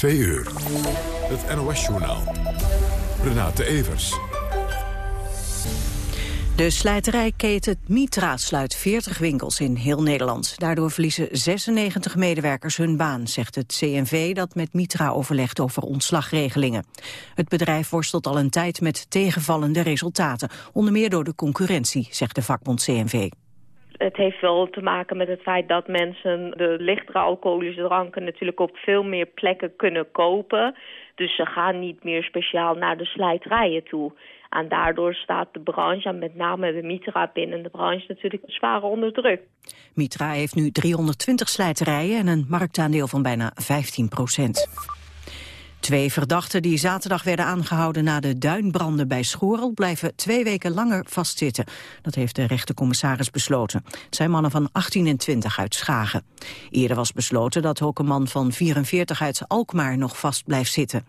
Twee uur. Het NOS-journaal. Renate Evers. De slijterijketen Mitra sluit 40 winkels in heel Nederland. Daardoor verliezen 96 medewerkers hun baan, zegt het CNV dat met Mitra overlegt over ontslagregelingen. Het bedrijf worstelt al een tijd met tegenvallende resultaten, onder meer door de concurrentie, zegt de vakbond CNV. Het heeft wel te maken met het feit dat mensen de lichtere alcoholische dranken natuurlijk op veel meer plekken kunnen kopen. Dus ze gaan niet meer speciaal naar de slijterijen toe. En daardoor staat de branche, en met name de Mitra binnen de branche, natuurlijk zwaar onder druk. Mitra heeft nu 320 slijterijen en een marktaandeel van bijna 15 procent. Twee verdachten die zaterdag werden aangehouden na de duinbranden bij Schorel blijven twee weken langer vastzitten. Dat heeft de rechtercommissaris besloten. Het zijn mannen van 18 en 20 uit Schagen. Eerder was besloten dat ook een man van 44 uit Alkmaar nog vast blijft zitten.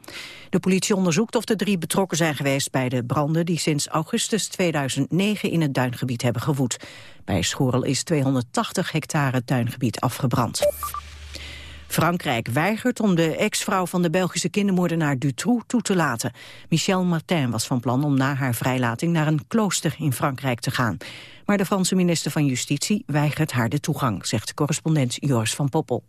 De politie onderzoekt of de drie betrokken zijn geweest bij de branden die sinds augustus 2009 in het duingebied hebben gewoed. Bij Schorel is 280 hectare tuingebied afgebrand. Frankrijk weigert om de ex-vrouw van de Belgische kindermoordenaar Dutroux toe te laten. Michel Martin was van plan om na haar vrijlating naar een klooster in Frankrijk te gaan. Maar de Franse minister van Justitie weigert haar de toegang, zegt correspondent Joris van Poppel.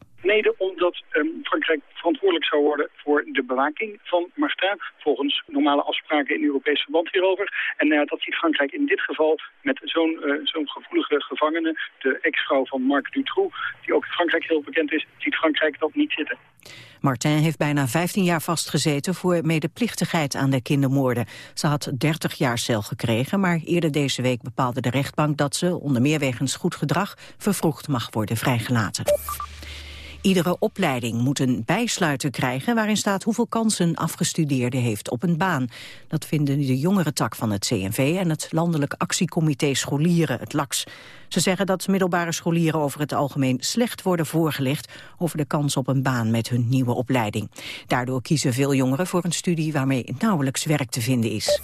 Omdat um, Frankrijk verantwoordelijk zou worden voor de bewaking van Martin, volgens normale afspraken in Europees verband hierover. En uh, dat ziet Frankrijk in dit geval met zo'n uh, zo'n gevoelige gevangene, de ex-vrouw van Marc Dutroux, die ook in Frankrijk heel bekend is, ziet Frankrijk dat niet zitten. Martin heeft bijna 15 jaar vastgezeten voor medeplichtigheid aan de kindermoorden. Ze had 30 jaar cel gekregen, maar eerder deze week bepaalde de rechtbank dat ze, onder meer wegens goed gedrag, vervroegd mag worden vrijgelaten. Iedere opleiding moet een bijsluiter krijgen waarin staat hoeveel kansen een afgestudeerde heeft op een baan. Dat vinden de jongere tak van het CNV en het Landelijk Actiecomité Scholieren, het LAX. Ze zeggen dat middelbare scholieren over het algemeen slecht worden voorgelegd over de kans op een baan met hun nieuwe opleiding. Daardoor kiezen veel jongeren voor een studie waarmee nauwelijks werk te vinden is.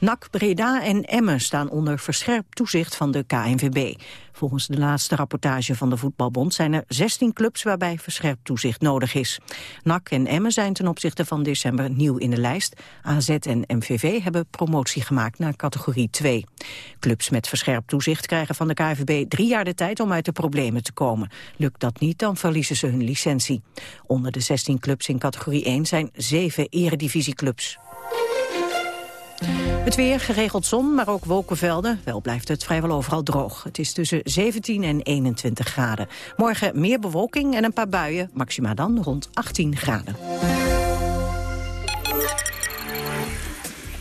NAC, Breda en Emmen staan onder verscherpt toezicht van de KNVB. Volgens de laatste rapportage van de Voetbalbond zijn er 16 clubs waarbij verscherpt toezicht nodig is. NAC en Emmen zijn ten opzichte van december nieuw in de lijst. AZ en MVV hebben promotie gemaakt naar categorie 2. Clubs met verscherpt toezicht krijgen van de KNVB drie jaar de tijd om uit de problemen te komen. Lukt dat niet, dan verliezen ze hun licentie. Onder de 16 clubs in categorie 1 zijn zeven eredivisieclubs. Het weer, geregeld zon, maar ook wolkenvelden. Wel blijft het vrijwel overal droog. Het is tussen 17 en 21 graden. Morgen meer bewolking en een paar buien. Maxima dan rond 18 graden.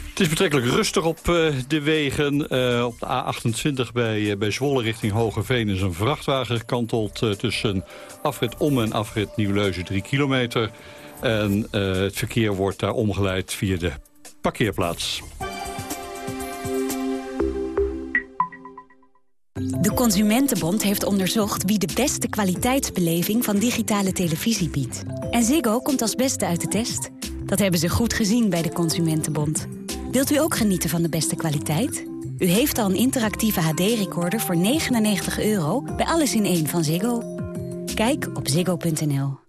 Het is betrekkelijk rustig op uh, de wegen. Uh, op de A28 bij, uh, bij Zwolle richting Hogeveen is een vrachtwagen gekanteld... tussen afrit Om en afrit Nieuwleuzen 3 kilometer. En het verkeer wordt daar omgeleid via de parkeerplaats. De Consumentenbond heeft onderzocht wie de beste kwaliteitsbeleving van digitale televisie biedt. En Ziggo komt als beste uit de test. Dat hebben ze goed gezien bij de Consumentenbond. Wilt u ook genieten van de beste kwaliteit? U heeft al een interactieve HD-recorder voor 99 euro bij Alles in één van Ziggo. Kijk op ziggo.nl.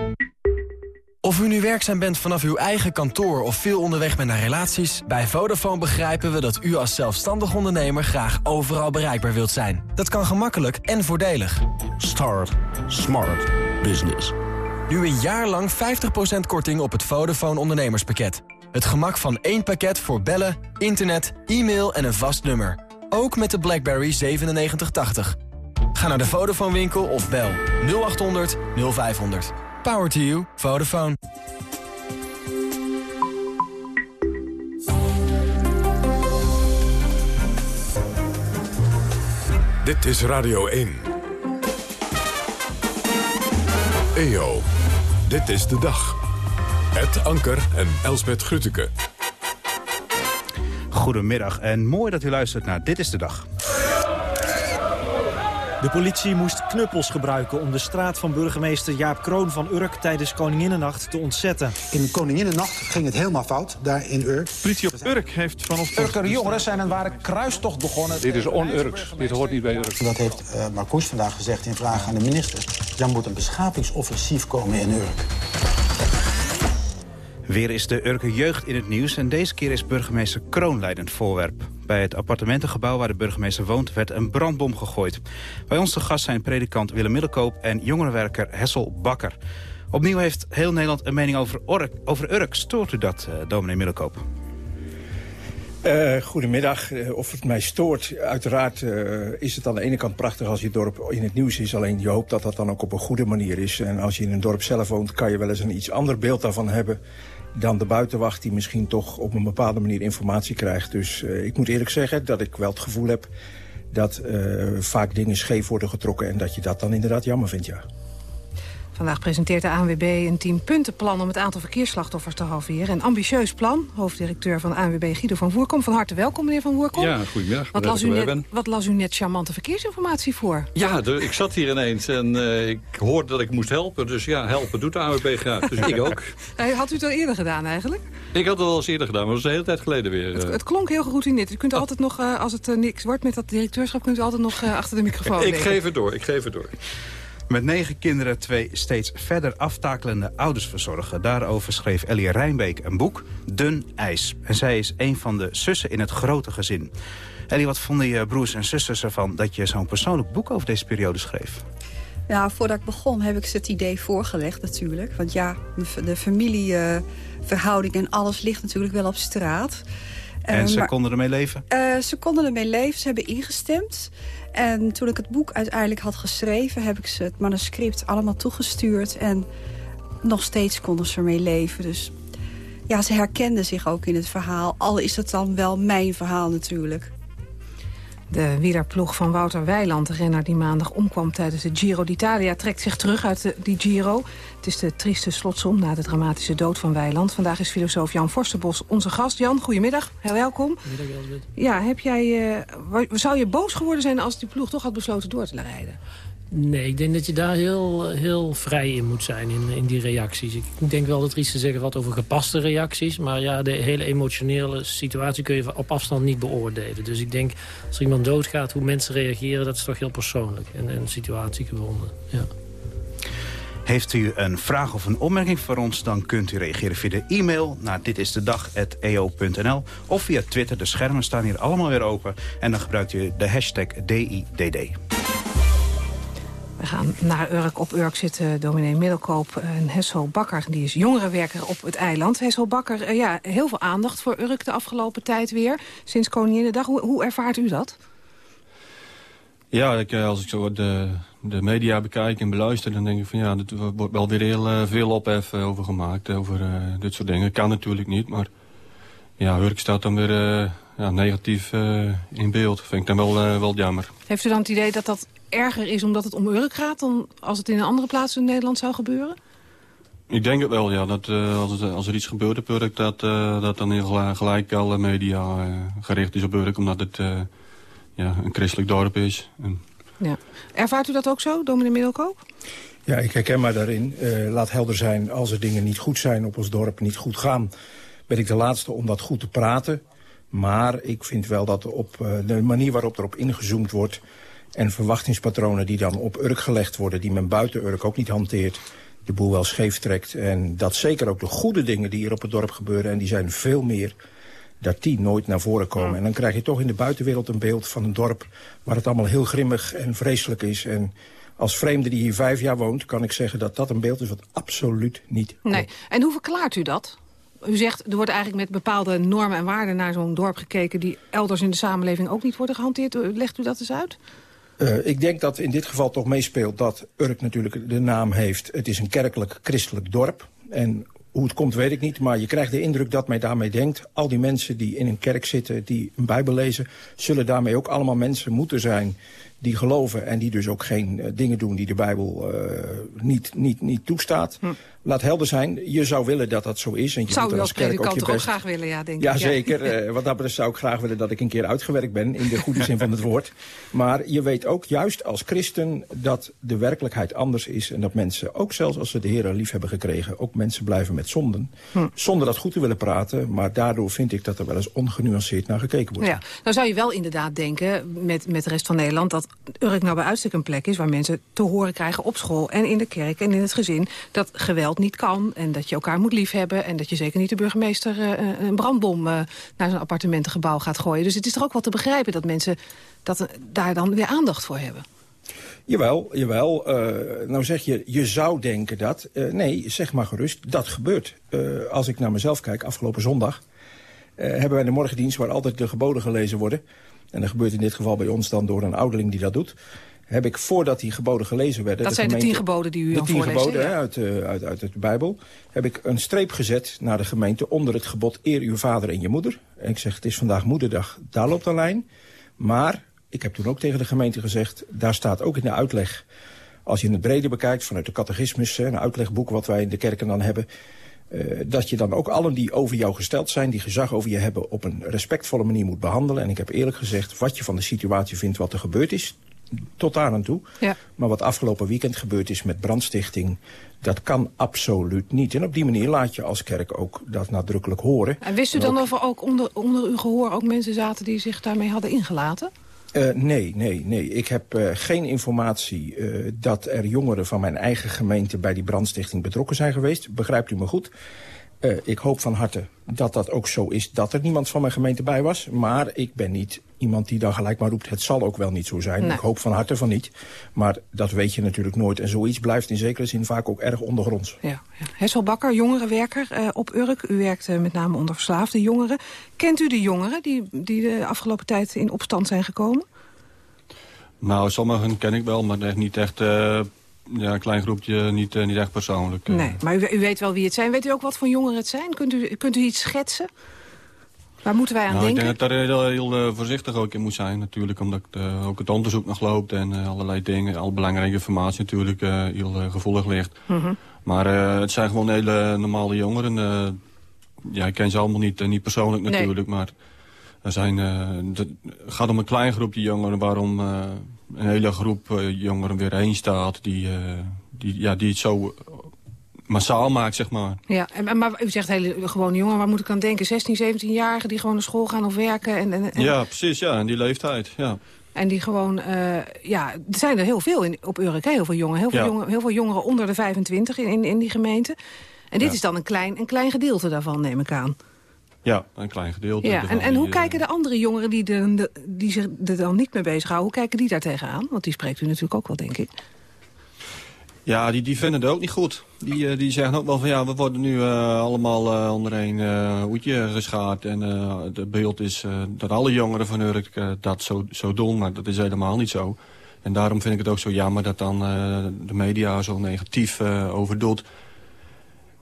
Of u nu werkzaam bent vanaf uw eigen kantoor of veel onderweg bent naar relaties... bij Vodafone begrijpen we dat u als zelfstandig ondernemer graag overal bereikbaar wilt zijn. Dat kan gemakkelijk en voordelig. Start Smart Business. Nu een jaar lang 50% korting op het Vodafone ondernemerspakket. Het gemak van één pakket voor bellen, internet, e-mail en een vast nummer. Ook met de BlackBerry 9780. Ga naar de Vodafone winkel of bel 0800 0500. Power to you. Vodafone. Dit is Radio 1. EO. Dit is de dag. Ed Anker en Elsbet Grutteke. Goedemiddag en mooi dat u luistert naar Dit is de Dag. De politie moest knuppels gebruiken om de straat van burgemeester Jaap Kroon van Urk tijdens Koninginnennacht te ontzetten. In Koninginnennacht ging het helemaal fout, daar in Urk. Politie op Urk heeft vanochtend... Urker jongeren zijn een ware kruistocht begonnen. Dit is on-Urks, dit hoort niet bij Urk. Dat heeft uh, Marcouch vandaag gezegd in vraag aan de minister. Er moet een beschavingsoffensief komen in Urk. Weer is de Urker jeugd in het nieuws en deze keer is burgemeester Kroon leidend voorwerp. Bij het appartementengebouw waar de burgemeester woont werd een brandbom gegooid. Bij ons te gast zijn predikant Willem Middelkoop en jongerenwerker Hessel Bakker. Opnieuw heeft heel Nederland een mening over, Urk. Over Urk. Stoort u dat, uh, dominee Middelkoop? Uh, goedemiddag. Uh, of het mij stoort, uiteraard is het aan de ene kant prachtig als je dorp in het nieuws is. Alleen je hoopt dat dat dan ook op een goede manier is. En als je in een dorp zelf woont, kan je wel eens een iets ander beeld daarvan hebben dan de buitenwacht die misschien toch op een bepaalde manier informatie krijgt. Dus uh, ik moet eerlijk zeggen dat ik wel het gevoel heb dat uh, vaak dingen scheef worden getrokken... en dat je dat dan inderdaad jammer vindt, ja. Vandaag presenteert de ANWB een tienpuntenplan om het aantal verkeersslachtoffers te halveren. Een ambitieus plan. Hoofddirecteur van de ANWB Guido van Voerkom. Van harte welkom, meneer Van Voerkom. Ja, goedemiddag. Wat las, u net, wat las u net charmante verkeersinformatie voor? Ja, de, ik zat hier ineens en uh, ik hoorde dat ik moest helpen. Dus ja, helpen doet de ANWB graag. Dus ik ook. Had u het al eerder gedaan eigenlijk? Ik had het al eens eerder gedaan, maar dat was een hele tijd geleden weer. Het, het klonk heel dit. U kunt oh. altijd nog, uh, als het uh, niks wordt met dat directeurschap... kunt u altijd nog achter de microfoon Ik geef het door, ik geef het door. Met negen kinderen twee steeds verder aftakelende ouders verzorgen. Daarover schreef Ellie Rijnbeek een boek, Dun IJs. En zij is een van de zussen in het grote gezin. Ellie, wat vonden je broers en zusters ervan dat je zo'n persoonlijk boek over deze periode schreef? Ja, voordat ik begon heb ik ze het idee voorgelegd natuurlijk. Want ja, de familieverhouding en alles ligt natuurlijk wel op straat. En ze uh, maar, konden ermee leven? Uh, ze konden ermee leven, ze hebben ingestemd. En toen ik het boek uiteindelijk had geschreven... heb ik ze het manuscript allemaal toegestuurd. En nog steeds konden ze ermee leven. Dus ja, ze herkenden zich ook in het verhaal. Al is het dan wel mijn verhaal natuurlijk. De wielerploeg van Wouter Weiland, de renner die maandag omkwam tijdens de Giro d'Italia, trekt zich terug uit de, die Giro. Het is de trieste slotsom na de dramatische dood van Weiland. Vandaag is filosoof Jan Forsterbos onze gast. Jan, goedemiddag. Heel welkom. Goedemiddag, Elsbeth. Ja, heb jij, uh, zou je boos geworden zijn als die ploeg toch had besloten door te rijden? Nee, ik denk dat je daar heel, heel vrij in moet zijn in, in die reacties. Ik denk wel dat er iets te zeggen wat over gepaste reacties. Maar ja, de hele emotionele situatie kun je op afstand niet beoordelen. Dus ik denk, als er iemand doodgaat, hoe mensen reageren... dat is toch heel persoonlijk en, en situatiegebonden. Ja. Heeft u een vraag of een opmerking voor ons... dan kunt u reageren via de e-mail naar ditistedag.eo.nl... of via Twitter. De schermen staan hier allemaal weer open. En dan gebruikt u de hashtag DIDD. We gaan naar Urk. Op Urk zit dominee Middelkoop en Hessel Bakker. Die is jongerenwerker op het eiland. Hessel Bakker, uh, ja, heel veel aandacht voor Urk de afgelopen tijd weer. Sinds Koninginnedag. Hoe, hoe ervaart u dat? Ja, ik, als ik zo de, de media bekijk en beluister... dan denk ik van ja, er wordt wel weer heel uh, veel ophef over gemaakt. Over uh, dit soort dingen. Kan natuurlijk niet, maar... Ja, Urk staat dan weer ja, negatief in beeld. Vind ik dan wel, wel jammer. Heeft u dan het idee dat dat erger is omdat het om Urk gaat... dan als het in een andere plaats in Nederland zou gebeuren? Ik denk het wel, ja. Dat, uh, als, het, als er iets gebeurt op Urk, dat, uh, dat dan heel gelijk alle media uh, gericht is op Urk... omdat het ja, een christelijk dorp is. En... Ja. Ervaart u dat ook zo, dominee Middelkoop? Ja, ik herken mij daarin. laat helder zijn, als er dingen niet goed zijn op ons dorp, niet goed gaan... ben ik de laatste om dat goed te praten. Maar ik vind wel dat op de manier waarop erop ingezoomd wordt en verwachtingspatronen die dan op Urk gelegd worden... die men buiten Urk ook niet hanteert, de boel wel scheef trekt. En dat zeker ook de goede dingen die hier op het dorp gebeuren... en die zijn veel meer, dat die nooit naar voren komen. En dan krijg je toch in de buitenwereld een beeld van een dorp... waar het allemaal heel grimmig en vreselijk is... En als vreemde die hier vijf jaar woont, kan ik zeggen dat dat een beeld is wat absoluut niet Nee. En hoe verklaart u dat? U zegt, er wordt eigenlijk met bepaalde normen en waarden naar zo'n dorp gekeken... die elders in de samenleving ook niet worden gehanteerd. Legt u dat eens uit? Uh, ik denk dat in dit geval toch meespeelt dat Urk natuurlijk de naam heeft. Het is een kerkelijk christelijk dorp. En hoe het komt weet ik niet, maar je krijgt de indruk dat men daarmee denkt... al die mensen die in een kerk zitten, die een bijbel lezen... zullen daarmee ook allemaal mensen moeten zijn die geloven en die dus ook geen uh, dingen doen die de Bijbel uh, niet, niet, niet toestaat. Hm. Laat helder zijn, je zou willen dat dat zo is. En je zou u als predikant toch ook graag willen, ja, denk ja, ik. Zeker. Ja, zeker. wat dat betreft zou ik graag willen dat ik een keer uitgewerkt ben... in de goede zin van het woord. Maar je weet ook, juist als christen, dat de werkelijkheid anders is... en dat mensen, ook zelfs als ze de Heer lief hebben gekregen... ook mensen blijven met zonden. Hm. Zonder dat goed te willen praten. Maar daardoor vind ik dat er wel eens ongenuanceerd naar gekeken wordt. Ja, nou zou je wel inderdaad denken, met, met de rest van Nederland... dat Urk nou bij uitstek een plek is waar mensen te horen krijgen op school... en in de kerk en in het gezin, dat geweld niet kan... en dat je elkaar moet liefhebben... en dat je zeker niet de burgemeester uh, een brandbom uh, naar zijn appartementengebouw gaat gooien. Dus het is toch ook wel te begrijpen dat mensen dat, daar dan weer aandacht voor hebben. Jawel, jawel. Nou zeg je, je zou denken dat. Nee, zeg maar gerust, dat gebeurt. Als ik naar mezelf kijk, afgelopen zondag... hebben wij de morgendienst waar altijd de geboden gelezen worden. En dat gebeurt in dit geval bij ons dan door een ouderling die dat doet heb ik voordat die geboden gelezen werden... Dat zijn de tien geboden die u De tien geboden ja. uit, uh, uit, uit de Bijbel. Heb ik een streep gezet naar de gemeente onder het gebod... eer uw vader en je moeder. En ik zeg, het is vandaag moederdag, daar loopt een lijn. Maar ik heb toen ook tegen de gemeente gezegd... daar staat ook in de uitleg... als je het breder bekijkt vanuit de catechismus... een uitlegboek wat wij in de kerken dan hebben... Uh, dat je dan ook allen die over jou gesteld zijn... die gezag over je hebben op een respectvolle manier moet behandelen. En ik heb eerlijk gezegd wat je van de situatie vindt wat er gebeurd is tot daar aan toe. Ja. Maar wat afgelopen weekend gebeurd is met brandstichting... dat kan absoluut niet. En op die manier laat je als kerk ook dat nadrukkelijk horen. En wist u dan ook... of er ook onder, onder uw gehoor ook mensen zaten... die zich daarmee hadden ingelaten? Uh, nee, nee, nee. Ik heb uh, geen informatie uh, dat er jongeren van mijn eigen gemeente... bij die brandstichting betrokken zijn geweest. Begrijpt u me goed? Uh, ik hoop van harte dat dat ook zo is, dat er niemand van mijn gemeente bij was. Maar ik ben niet iemand die dan gelijk maar roept, het zal ook wel niet zo zijn. Nee. Ik hoop van harte van niet. Maar dat weet je natuurlijk nooit. En zoiets blijft in zekere zin vaak ook erg ondergronds. Ja, ja. Hessel Bakker, jongerenwerker uh, op Urk. U werkt uh, met name onder verslaafde jongeren. Kent u de jongeren die, die de afgelopen tijd in opstand zijn gekomen? Nou, sommigen ken ik wel, maar echt niet echt... Ja, een klein groepje, niet, uh, niet echt persoonlijk. Uh. Nee, maar u, u, weet wel wie het zijn. Weet u ook wat voor jongeren het zijn? Kunt u, kunt u iets schetsen? Waar moeten wij aan nou, denken? Ik denk dat daar heel, heel uh, voorzichtig ook in moet zijn natuurlijk. Omdat ook het onderzoek nog loopt en allerlei dingen. Al belangrijke informatie natuurlijk heel gevoelig ligt. Mm -hmm. Maar het zijn gewoon hele normale jongeren. ja, ik ken ze allemaal niet, niet persoonlijk natuurlijk. Nee. Maar er zijn, het gaat om een klein groepje jongeren waarom een hele groep uh, jongeren weer heen staat... die, uh, die, ja, die het zo massaal maakt, zeg maar. Ja, en, maar u zegt hele gewone jongen, waar moet ik aan denken? 16, 17-jarigen die gewoon naar school gaan of werken? En, en, en... Ja, precies, ja, en die leeftijd, ja. En die gewoon, uh, ja, er zijn er heel veel in, op Urk, heel veel jongeren. Heel veel, ja. heel veel jongeren onder de 25 in, in, in die gemeente. En dit Ja. is dan een klein, een klein gedeelte daarvan, neem ik aan. Ja, een klein gedeelte. Ja, en, en hoe kijken de andere jongeren die, de, die zich er dan niet mee bezighouden... hoe kijken die daar tegenaan? Want die spreekt u natuurlijk ook wel, denk ik. Ja, die, die vinden het ook niet goed. Die, eh, die zeggen ook wel van ja, we worden nu eh, allemaal eh, onder één hoedje geschaard. En het beeld is dat alle jongeren van Urk dat zo, zo doen, maar dat is helemaal niet zo. En daarom vind ik het ook zo jammer dat dan de media zo negatief over doet.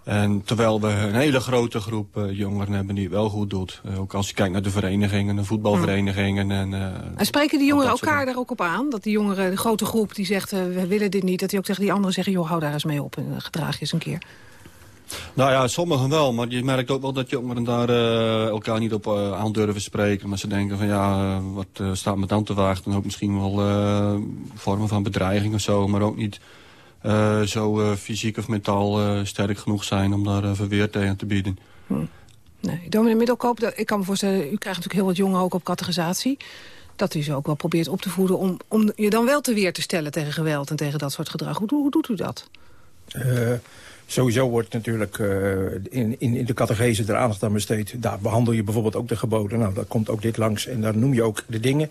En terwijl we een hele grote groep eh, jongeren hebben die het wel goed doet. Eh, ook als je kijkt naar de verenigingen, de voetbalverenigingen. En, eh, En spreken die jongeren soort elkaar daar ook op aan? Dat die jongeren, de grote groep die zegt, we willen dit niet... dat die ook tegen die anderen zeggen, joh, hou daar eens mee op en gedraag je eens een keer. Nou ja, sommigen wel, maar je merkt ook wel dat jongeren daar elkaar niet op aan durven spreken. Maar ze denken van ja, wat staat me dan te wachten? En ook misschien wel vormen van bedreiging of zo, maar ook niet eh, zo eh, fysiek of mentaal eh, sterk genoeg zijn om daar verweer tegen te bieden. Nee, dominee Middelkoop, dat, ik kan me voorstellen... u krijgt natuurlijk heel wat jongeren ook op categorisatie... dat u ze ook wel probeert op te voeden... om, om je dan wel te weer te stellen tegen geweld en tegen dat soort gedrag. Hoe, hoe, hoe doet u dat? Uh, sowieso wordt natuurlijk uh, in, in, in de catechese er aandacht aan besteed. Daar behandel je bijvoorbeeld ook de geboden. Nou, daar komt ook dit langs en daar noem je ook de dingen.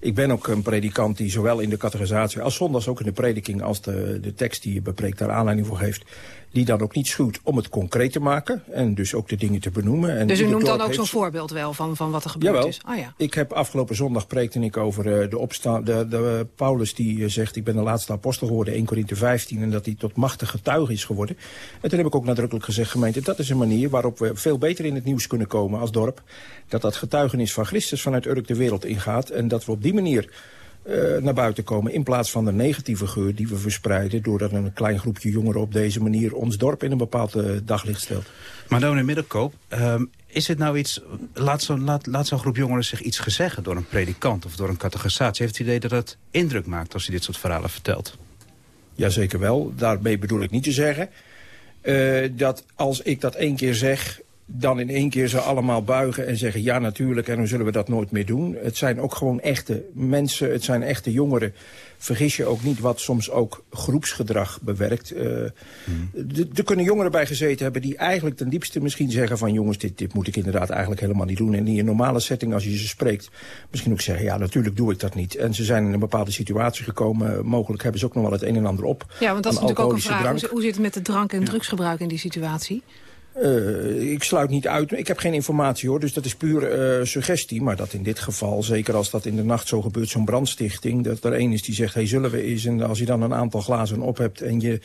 Ik ben ook een predikant die zowel in de catechisatie als zondags ook in de prediking... als de, de tekst die je bepreekt daar aanleiding voor geeft... die dan ook niet schuwt om het concreet te maken en dus ook de dingen te benoemen. En dus u noemt dan ook heeft zo'n voorbeeld wel van, van wat er gebeurd Jawel. is? Ah ja. Ik heb afgelopen zondag preekte ik over uh, de opstaan. De, de, Paulus die uh, zegt, ik ben de laatste apostel geworden, 1 Korinthe 15... en dat hij tot machtige getuige is geworden. En toen heb ik ook nadrukkelijk gezegd, gemeente... dat is een manier waarop we veel beter in het nieuws kunnen komen als dorp. Dat dat getuigenis van Christus vanuit Urk de wereld ingaat. En dat we op die manier uh, naar buiten komen... in plaats van de negatieve geur die we verspreiden... doordat een klein groepje jongeren op deze manier ons dorp in een bepaald uh, daglicht stelt. Maar in Middelkoop, um, is het nou iets... Laat zo'n laat, laat zo groep jongeren zich iets gezeggen door een predikant of door een catechisatie? Heeft het idee dat het indruk maakt als hij dit soort verhalen vertelt? Jazeker wel. Daarmee bedoel ik niet te zeggen... Uh, dat als ik dat één keer zeg, dan in één keer ze allemaal buigen en zeggen... ja, natuurlijk, en dan zullen we dat nooit meer doen. Het zijn ook gewoon echte mensen, het zijn echte jongeren. Vergis je ook niet wat soms ook groepsgedrag bewerkt. Uh, Er kunnen jongeren bij gezeten hebben die eigenlijk ten diepste misschien zeggen van... jongens, dit, dit moet ik inderdaad eigenlijk helemaal niet doen. En in een normale setting, als je ze spreekt, misschien ook zeggen... ja, natuurlijk doe ik dat niet. En ze zijn in een bepaalde situatie gekomen. Mogelijk hebben ze ook nog wel het een en ander op. Ja, want dat is natuurlijk ook een vraag. Drank. Hoe zit het met de drank- en drugsgebruik in die situatie? Uh, ik sluit niet uit. Ik heb geen informatie hoor, dus dat is puur uh, suggestie. Maar dat in dit geval, zeker als dat in de nacht zo gebeurt, zo'n brandstichting... dat er één is die zegt, hey, zullen we eens... en als je dan een aantal glazen op hebt en je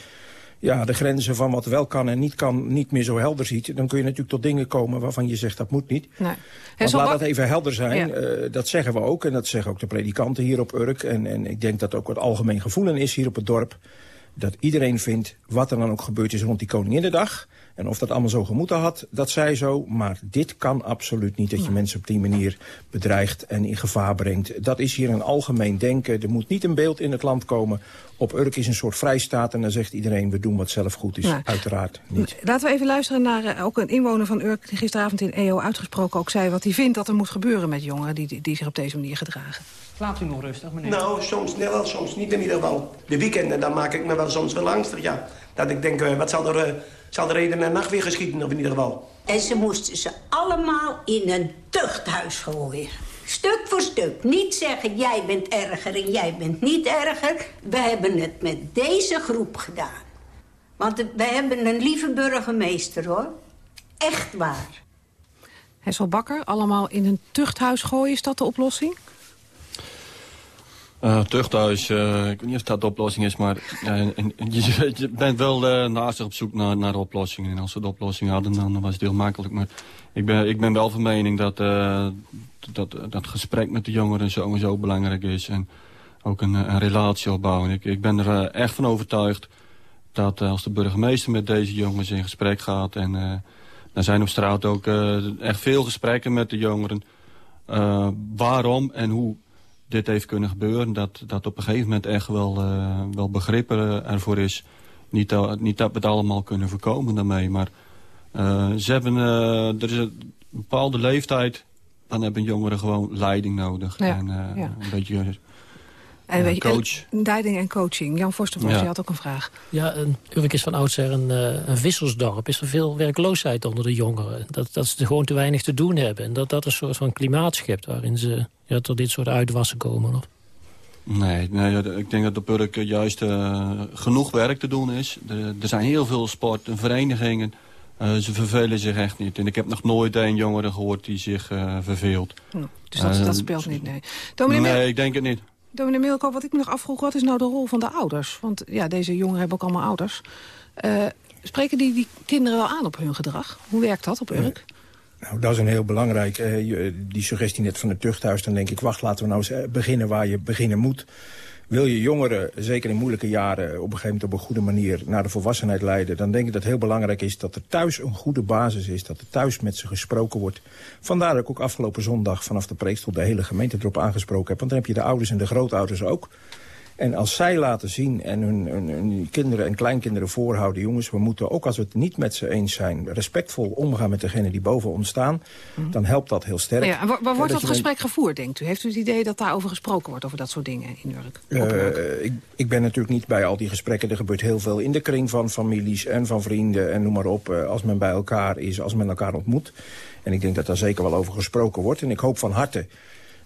ja, de grenzen van wat wel kan en niet kan niet meer zo helder ziet... dan kun je natuurlijk tot dingen komen waarvan je zegt dat moet niet. Nee. Want laat dat even helder zijn, ja. uh, dat zeggen we ook. En dat zeggen ook de predikanten hier op Urk. En, en ik denk dat ook het algemeen gevoelen is hier op het dorp... dat iedereen vindt, wat er dan ook gebeurd is rond die Koninginnedag... En of dat allemaal zo gemoeten had, dat zij zo. Maar dit kan absoluut niet, dat je mensen op die manier bedreigt en in gevaar brengt. Dat is hier een algemeen denken. Er moet niet een beeld in het land komen. Op Urk is een soort vrijstaat en dan zegt iedereen... we doen wat zelf goed is. Ja. Uiteraard niet. Laten we even luisteren naar uh, ook een inwoner van Urk... die gisteravond in EO uitgesproken ook zei... wat hij vindt dat er moet gebeuren met jongeren die, die, die zich op deze manier gedragen. Slaapt u nog rustig, meneer? Nou, soms nee, wel, soms niet in ieder geval. De weekenden, dan maak ik me wel soms wel angstig, ja. Dat ik denk, uh, wat zal er... Uh, zal er reden en nacht weer geschieden, of in ieder geval. En ze moesten ze allemaal in een tuchthuis gooien. Stuk voor stuk. Niet zeggen, jij bent erger en jij bent niet erger. We hebben het met deze groep gedaan. Want we hebben een lieve burgemeester, hoor. Echt waar. Hessel Bakker, allemaal in een tuchthuis gooien, is dat de oplossing? Uh, tuchthuis, uh, ik weet niet of dat de oplossing is, maar en, en je, bent wel uh, naast op zoek naar, naar oplossingen. En als we de oplossing hadden, dan was het heel makkelijk. Maar ik ben, ik ben wel van mening dat, dat dat gesprek met de jongeren zo, zo belangrijk is. En ook een, een relatie opbouwen. Ik, ik ben er echt van overtuigd dat als de burgemeester met deze jongens in gesprek gaat... en er zijn op straat ook echt veel gesprekken met de jongeren... waarom en hoe dit heeft kunnen gebeuren. Dat, dat op een gegeven moment echt wel, uh, wel begrip er, ervoor is. Niet, dat, niet dat we het allemaal kunnen voorkomen daarmee. Maar uh, ze hebben, uh, er is een bepaalde leeftijd. Dan hebben jongeren gewoon leiding nodig. Ja, en ja. een beetje... En je, coach. leiding en coaching. Jan Forstervos, ja. had ook een vraag. Ja, een, Urk is van oudsher een, een wisselsdorp. Is er veel werkloosheid onder de jongeren. Dat, dat ze gewoon te weinig te doen hebben. En dat dat een soort van klimaat schept waarin ze ja, tot dit soort uitwassen komen? Of? Nee, nee, ik denk dat op Urk juist uh, genoeg werk te doen is. Er, er zijn heel veel sport en verenigingen. Uh, ze vervelen zich echt niet. En ik heb nog nooit een jongere gehoord die zich uh, verveelt. Hm, dus dat, dat, speelt niet, nee. Dominee nee, ik denk het niet. Dominee Milko, wat ik me nog afvroeg, wat is nou de rol van de ouders? Want ja, deze jongeren hebben ook allemaal ouders. spreken die, die kinderen wel aan op hun gedrag? Hoe werkt dat op Urk? Nou, dat is een heel belangrijk. Uh, die suggestie net van het tuchthuis, dan denk ik... wacht, laten we nou eens eh, beginnen waar je beginnen moet. Wil je jongeren, zeker in moeilijke jaren... op een gegeven moment op een goede manier naar de volwassenheid leiden... dan denk ik dat het heel belangrijk is dat er thuis een goede basis is. Dat er thuis met ze gesproken wordt. Vandaar dat ik ook afgelopen zondag vanaf de preekstoel... de hele gemeente erop aangesproken heb. Want dan heb je de ouders en de grootouders ook... En als zij laten zien en hun, hun, hun, kinderen en kleinkinderen voorhouden... jongens, we moeten ook als we het niet met ze eens zijn... respectvol omgaan met degene die boven ons staan... Mm. dan helpt dat heel sterk. Ja, waar, waar wordt dat, dat gesprek gevoerd, denkt u? Heeft u het idee dat daarover gesproken wordt, over dat soort dingen in Urk? Uh, ik, ik, ben natuurlijk niet bij al die gesprekken. Er gebeurt heel veel in de kring van families en van vrienden en noem maar op. Uh, als men bij elkaar is, als men elkaar ontmoet. En ik denk dat daar zeker wel over gesproken wordt. En ik hoop van harte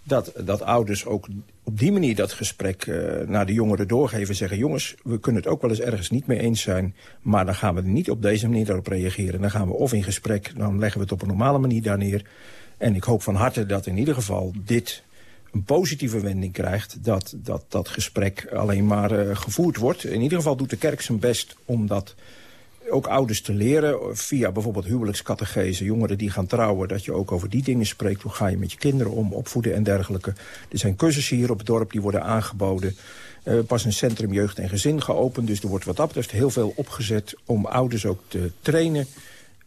dat, dat ouders ook op die manier dat gesprek uh, naar de jongeren doorgeven. Zeggen, jongens, we kunnen het ook wel eens ergens niet mee eens zijn. Maar dan gaan we niet op deze manier daarop reageren. Dan gaan we of in gesprek, dan leggen we het op een normale manier daar neer. En ik hoop van harte dat in ieder geval dit een positieve wending krijgt. Dat dat, dat gesprek alleen maar uh, gevoerd wordt. In ieder geval doet de kerk zijn best om dat ook ouders te leren, via bijvoorbeeld huwelijkscategese, jongeren die gaan trouwen, dat je ook over die dingen spreekt. Hoe ga je met je kinderen om, opvoeden en dergelijke. Er zijn cursussen hier op het dorp die worden aangeboden. Uh, pas een centrum jeugd en gezin geopend. Dus er wordt wat dat betreft heel veel opgezet om ouders ook te trainen...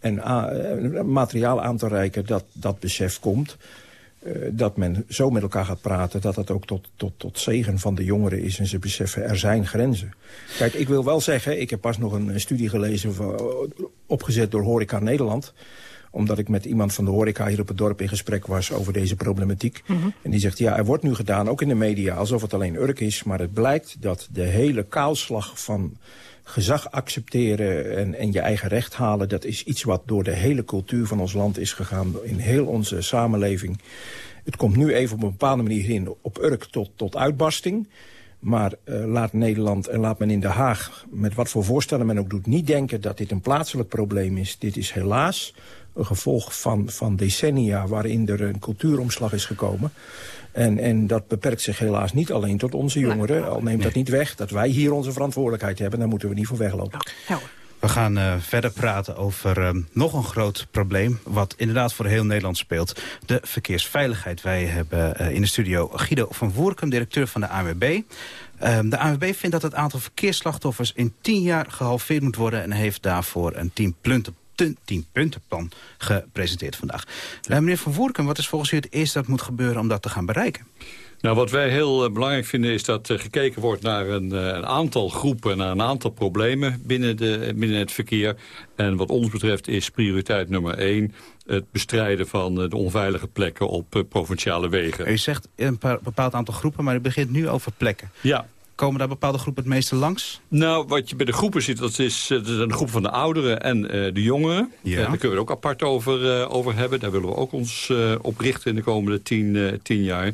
en uh, materiaal aan te reiken dat dat besef komt. Uh, dat men zo met elkaar gaat praten... dat dat ook tot, tot, tot zegen van de jongeren is en ze beseffen er zijn grenzen. Kijk, ik wil wel zeggen, ik heb pas nog een, een studie gelezen... Van, opgezet door Horeca Nederland omdat ik met iemand van de horeca hier op het dorp in gesprek was over deze problematiek. Mm -hmm. En die zegt, ja, er wordt nu gedaan, ook in de media, alsof het alleen Urk is. Maar het blijkt dat de hele kaalslag van gezag accepteren en, en je eigen recht halen... dat is iets wat door de hele cultuur van ons land is gegaan, in heel onze samenleving. Het komt nu even op een bepaalde manier in op Urk tot, tot uitbarsting... Maar uh, laat Nederland en laat men in Den Haag, met wat voor voorstellen men ook doet... niet denken dat dit een plaatselijk probleem is. Dit is helaas een gevolg van, van decennia waarin er een cultuuromslag is gekomen. En, en dat beperkt zich helaas niet alleen tot onze jongeren. Al neemt dat niet weg dat wij hier onze verantwoordelijkheid hebben. Daar moeten we niet voor weglopen. We gaan uh, verder praten over uh, nog een groot probleem... wat inderdaad voor heel Nederland speelt. De verkeersveiligheid. Wij hebben uh, in de studio Guido van Voerkum, directeur van de ANWB. Ehm, de ANWB vindt dat het aantal verkeersslachtoffers in 10 jaar gehalveerd moet worden... en heeft daarvoor een 10 punten 10-puntenplan gepresenteerd vandaag. meneer Van Voerken, wat is volgens u het eerste dat moet gebeuren om dat te gaan bereiken? Nou, wat wij heel uh, belangrijk vinden is dat uh, gekeken wordt naar een, uh, een, aantal groepen... naar een aantal problemen binnen, de, binnen het verkeer. En wat ons betreft is prioriteit nummer één... het bestrijden van de onveilige plekken op provinciale wegen. U zegt een paar, bepaald aantal groepen, maar u begint nu over plekken. Ja, Komen daar bepaalde groepen het meeste langs? Nou, wat je bij de groepen ziet, dat is, dat is een groep van de ouderen en uh, de jongeren. Ja. Uh, daar kunnen we het ook apart over, uh, over hebben. Daar willen we ook ons op richten in de komende tien, tien jaar.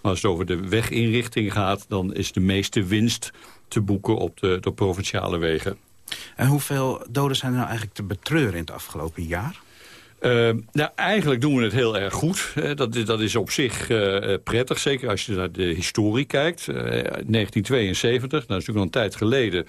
Maar als het over de weginrichting gaat, dan is de meeste winst te boeken op de, de provinciale wegen. En hoeveel doden zijn er nou eigenlijk te betreuren in het afgelopen jaar? Uh, nou, eigenlijk doen we het heel erg goed. Dat, dat is op zich uh, prettig, zeker als je naar de historie kijkt. Uh, 1972, nou, dat is natuurlijk al een tijd geleden,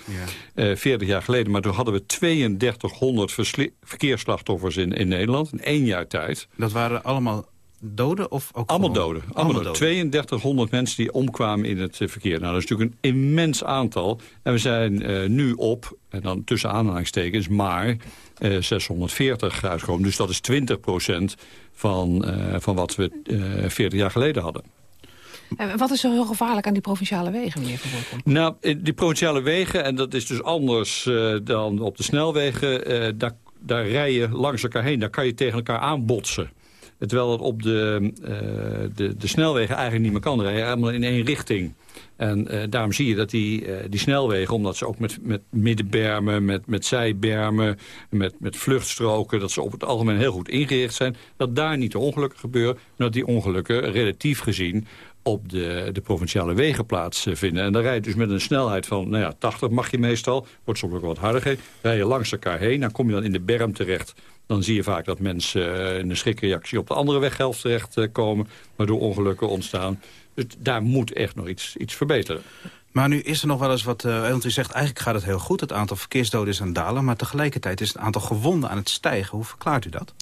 ja. 40 jaar geleden... maar toen hadden we 3200 verkeersslachtoffers in, in Nederland in één jaar tijd. Dat waren allemaal doden? Of ook allemaal doden. Allemaal, allemaal doden. 3200 mensen die omkwamen in het verkeer. Nou, dat is natuurlijk een immens aantal. En we zijn uh, nu op, en dan tussen aanhalingstekens, maar uh, 640 uitgekomen. Dus dat is 20% van, uh, van wat we 40 jaar geleden hadden. En wat is er heel gevaarlijk aan die provinciale wegen, meneer Van Voorkom? Nou, die provinciale wegen, en dat is dus anders dan op de snelwegen... daar, daar rij je langs elkaar heen, daar kan je tegen elkaar aanbotsen. Terwijl het op de, uh, de, de snelwegen eigenlijk niet meer kan rijden. Helemaal in één richting. En uh, daarom zie je dat die, uh, die snelwegen, omdat ze ook met, met middenbermen, met, met zijbermen, met, met vluchtstroken, dat ze op het algemeen heel goed ingericht zijn, dat daar niet de ongelukken gebeuren, maar dat die ongelukken relatief gezien op de, de provinciale wegen plaatsvinden. En dan rijdt dus met een snelheid van nou ja, 80 mag je meestal, wordt soms ook wat harder, rij je langs elkaar heen, dan kom je dan in de berm terecht dan zie je vaak dat mensen in een schrikreactie op de andere weghelft terechtkomen... waardoor ongelukken ontstaan. Dus daar moet echt nog iets, iets verbeteren. Maar nu is er nog wel eens wat, uh, want u zegt eigenlijk gaat het heel goed. Het aantal verkeersdoden is aan het dalen, maar tegelijkertijd is het aantal gewonden aan het stijgen. Hoe verklaart u dat?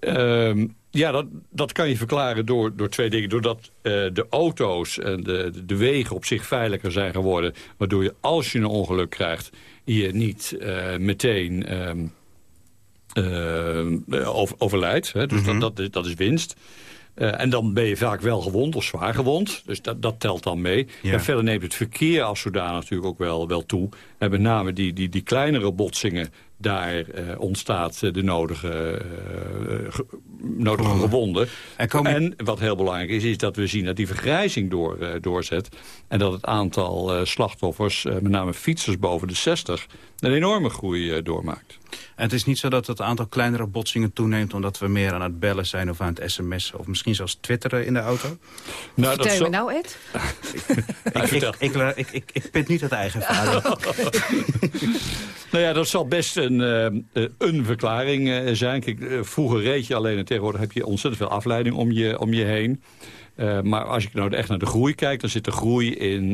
Uh, ja, dat, dat kan je verklaren door, door twee dingen. Doordat uh, de auto's en de, de wegen op zich veiliger zijn geworden. Waardoor je, als je een ongeluk krijgt, je niet meteen... Uh, overlijdt. Hè? Dus mm -hmm. dat, dat, dat is winst. Uh, en dan ben je vaak wel gewond of zwaar gewond. Dus dat, dat telt dan mee. Ja. En verder neemt het verkeer als zodanig natuurlijk ook wel, wel toe. En met name die, die, die kleinere botsingen daar uh, ontstaat de nodige, uh, ge nodige oh. gewonden. En, en, wat heel belangrijk is, is dat we zien dat die vergrijzing door, uh, doorzet. En dat het aantal slachtoffers, met name fietsers boven de 60... een enorme groei doormaakt. En het is niet zo dat het aantal kleinere botsingen toeneemt... omdat we meer aan het bellen zijn of aan het sms'en... of misschien zelfs twitteren in de auto? Nou, Vertel je zo... nou, Ed? ik, ik, ik, ik, ik, ik pit niet het eigen vader. nou ja, dat zal best een, uh, een verklaring uh, zijn. Vroeger reed je alleen en tegenwoordig heb je ontzettend veel afleiding om je, om je heen. Maar als ik nou echt naar de groei kijk... dan zit de groei in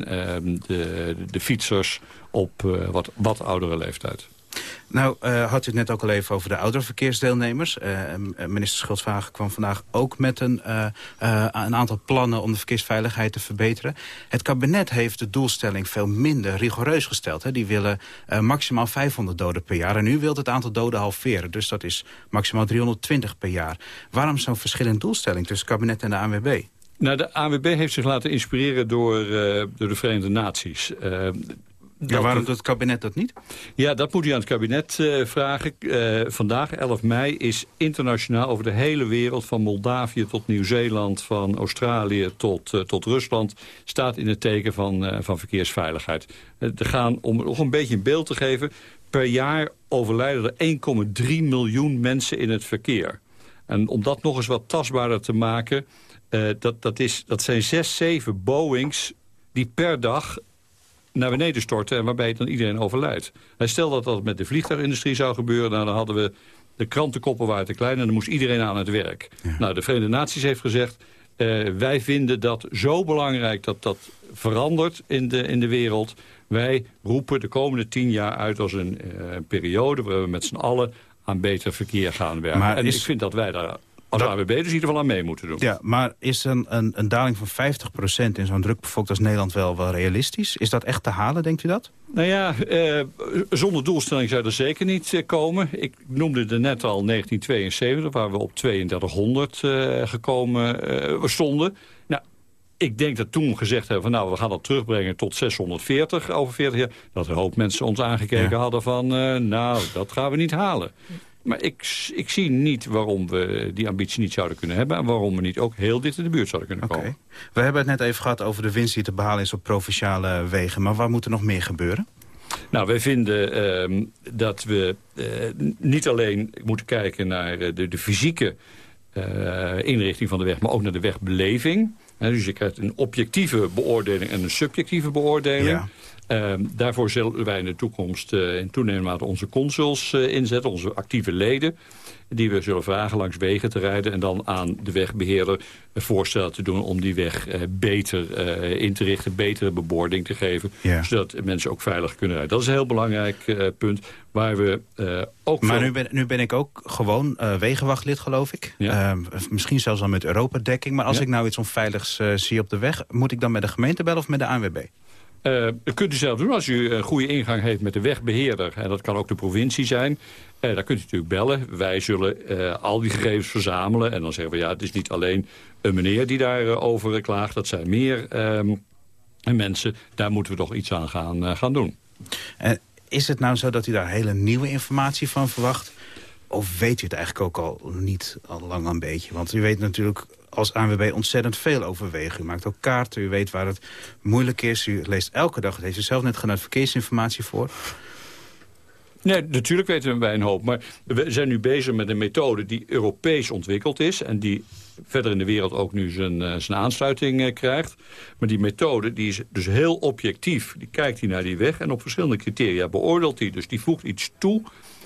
de, de fietsers op wat, wat oudere leeftijd. Nou, uh, had u het net ook al even over de oudere verkeersdeelnemers. Uh, minister Schultzwagen kwam vandaag ook met een, een aantal plannen... om de verkeersveiligheid te verbeteren. Het kabinet heeft de doelstelling veel minder rigoureus gesteld. Hè. Die willen maximaal 500 doden per jaar. En u wilt het aantal doden halveren. Dus dat is maximaal 320 per jaar. Waarom zo'n verschillende doelstelling tussen het kabinet en de ANWB? Nou, de ANWB heeft zich laten inspireren door, door de Verenigde Naties. Ja, waarom doet het kabinet dat niet? Ja, dat moet u aan het kabinet uh, vragen. Uh, vandaag, 11 mei, is internationaal over de hele wereld... van Moldavië tot Nieuw-Zeeland, van Australië tot, uh, tot Rusland... staat in het teken van, van verkeersveiligheid. er gaan, om nog een beetje een beeld te geven... per jaar overlijden er 1,3 miljoen mensen in het verkeer. En om dat nog eens wat tastbaarder te maken... dat, dat, is, dat zijn zes, zeven Boeings die per dag naar beneden storten... en waarbij dan iedereen overlijdt. Hij stel dat dat met de vliegtuigindustrie zou gebeuren... Nou, dan hadden we de krantenkoppen waren te klein... en dan moest iedereen aan het werk. Nou, de Verenigde Naties heeft gezegd... Uh, wij vinden dat zo belangrijk dat dat verandert in de, in de wereld. Wij roepen de komende tien jaar uit als een uh, periode... waar we met z'n allen aan beter verkeer gaan werken. Maar en ik vind dat wij daar als dat... AWB dus in ieder geval aan mee moeten doen. Ja, maar is een, een, een daling van 50% in zo'n drukbevolkt als Nederland wel, wel realistisch? Is dat echt te halen, denkt u dat? Nou ja, eh, zonder doelstelling zou er zeker niet eh, komen. Ik noemde er net al 1972, waar we op 3200 uh, gekomen uh, stonden. Nou, ik denk dat toen gezegd hebben van nou, we gaan dat terugbrengen tot 640 over 40 jaar. Dat een hoop mensen ons aangekeken ja. hadden van uh, nou, dat gaan we niet halen. Maar ik, ik zie niet waarom we die ambitie niet zouden kunnen hebben... en waarom we niet ook heel dicht in de buurt zouden kunnen komen. We hebben het net even gehad over de winst die te behalen is op provinciale wegen. Maar waar moet er nog meer gebeuren? Nou, wij vinden uh, dat we uh, niet alleen moeten kijken naar uh, de, de, fysieke uh, inrichting van de weg... maar ook naar de wegbeleving. dus je krijgt een objectieve beoordeling en een subjectieve beoordeling. Ja. Uh, daarvoor zullen wij in de toekomst uh, in toenemende mate onze consuls uh, inzetten, onze actieve leden. Die we zullen vragen langs wegen te rijden en dan aan de wegbeheerder voorstellen te doen om die weg uh, beter in te richten, betere bebording te geven. Ja. Zodat mensen ook veilig kunnen rijden. Dat is een heel belangrijk punt waar we ook... Maar nu, ben, nu ben ik ook gewoon wegenwachtlid geloof ik. Ja. Ehm, misschien zelfs al met Europa-dekking. Maar als ja. ik nou iets onveiligs zie op de weg, moet ik dan met de gemeente bellen of met de ANWB? Uh, dat kunt u zelf doen als u een goede ingang heeft met de wegbeheerder. En dat kan ook de provincie zijn. Uh, daar kunt u natuurlijk bellen. Wij zullen al die gegevens verzamelen. En dan zeggen we, ja, het is niet alleen een meneer die daarover klaagt. Dat zijn meer um, mensen. Daar moeten we toch iets aan gaan, gaan doen. is het nou zo dat u daar hele nieuwe informatie van verwacht? Of weet u het eigenlijk ook al niet al lang een beetje? Want u weet natuurlijk als ANWB ontzettend veel overwegen. U maakt ook kaarten, u weet waar het moeilijk is. U leest elke dag, het heeft u zelf net gedaan, verkeersinformatie voor. Nee, natuurlijk weten wij een hoop. Maar we zijn nu bezig met een methode die Europees ontwikkeld is... en die verder in de wereld ook nu zijn, uh, zijn aansluiting uh, krijgt. Maar die methode die is dus heel objectief. Die kijkt hij naar die weg en op verschillende criteria beoordeelt hij. Dus die voegt iets toe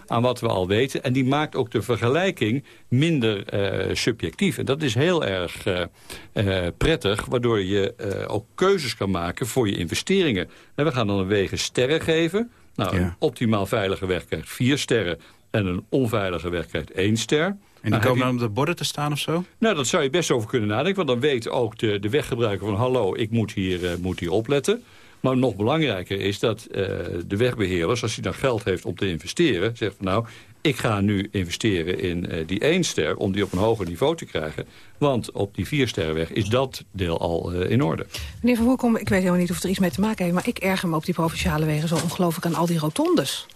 aan wat we al weten. En die maakt ook de vergelijking minder uh, subjectief. En dat is heel erg uh, uh, prettig, waardoor je ook keuzes kan maken voor je investeringen. En we gaan dan een wegen sterren geven. Nou, ja. een optimaal veilige weg krijgt vier sterren en een onveilige weg krijgt één ster. En die nou, komen dan op de borden te staan of zo? Nou, dat zou je best over kunnen nadenken. Want dan weet ook de, de weggebruiker van... hallo, ik moet hier, uh, moet hier opletten. Maar nog belangrijker is dat uh, de wegbeheerders, als hij dan geld heeft om te investeren... zegt van nou, ik ga nu investeren in uh, die één ster om die op een hoger niveau te krijgen. Want op die vier sterrenweg is dat deel al uh, in orde. Meneer Van Hoekom, ik weet helemaal niet of het er iets mee te maken heeft... maar ik erger me op die provinciale wegen zo ongelooflijk aan al die rotondes.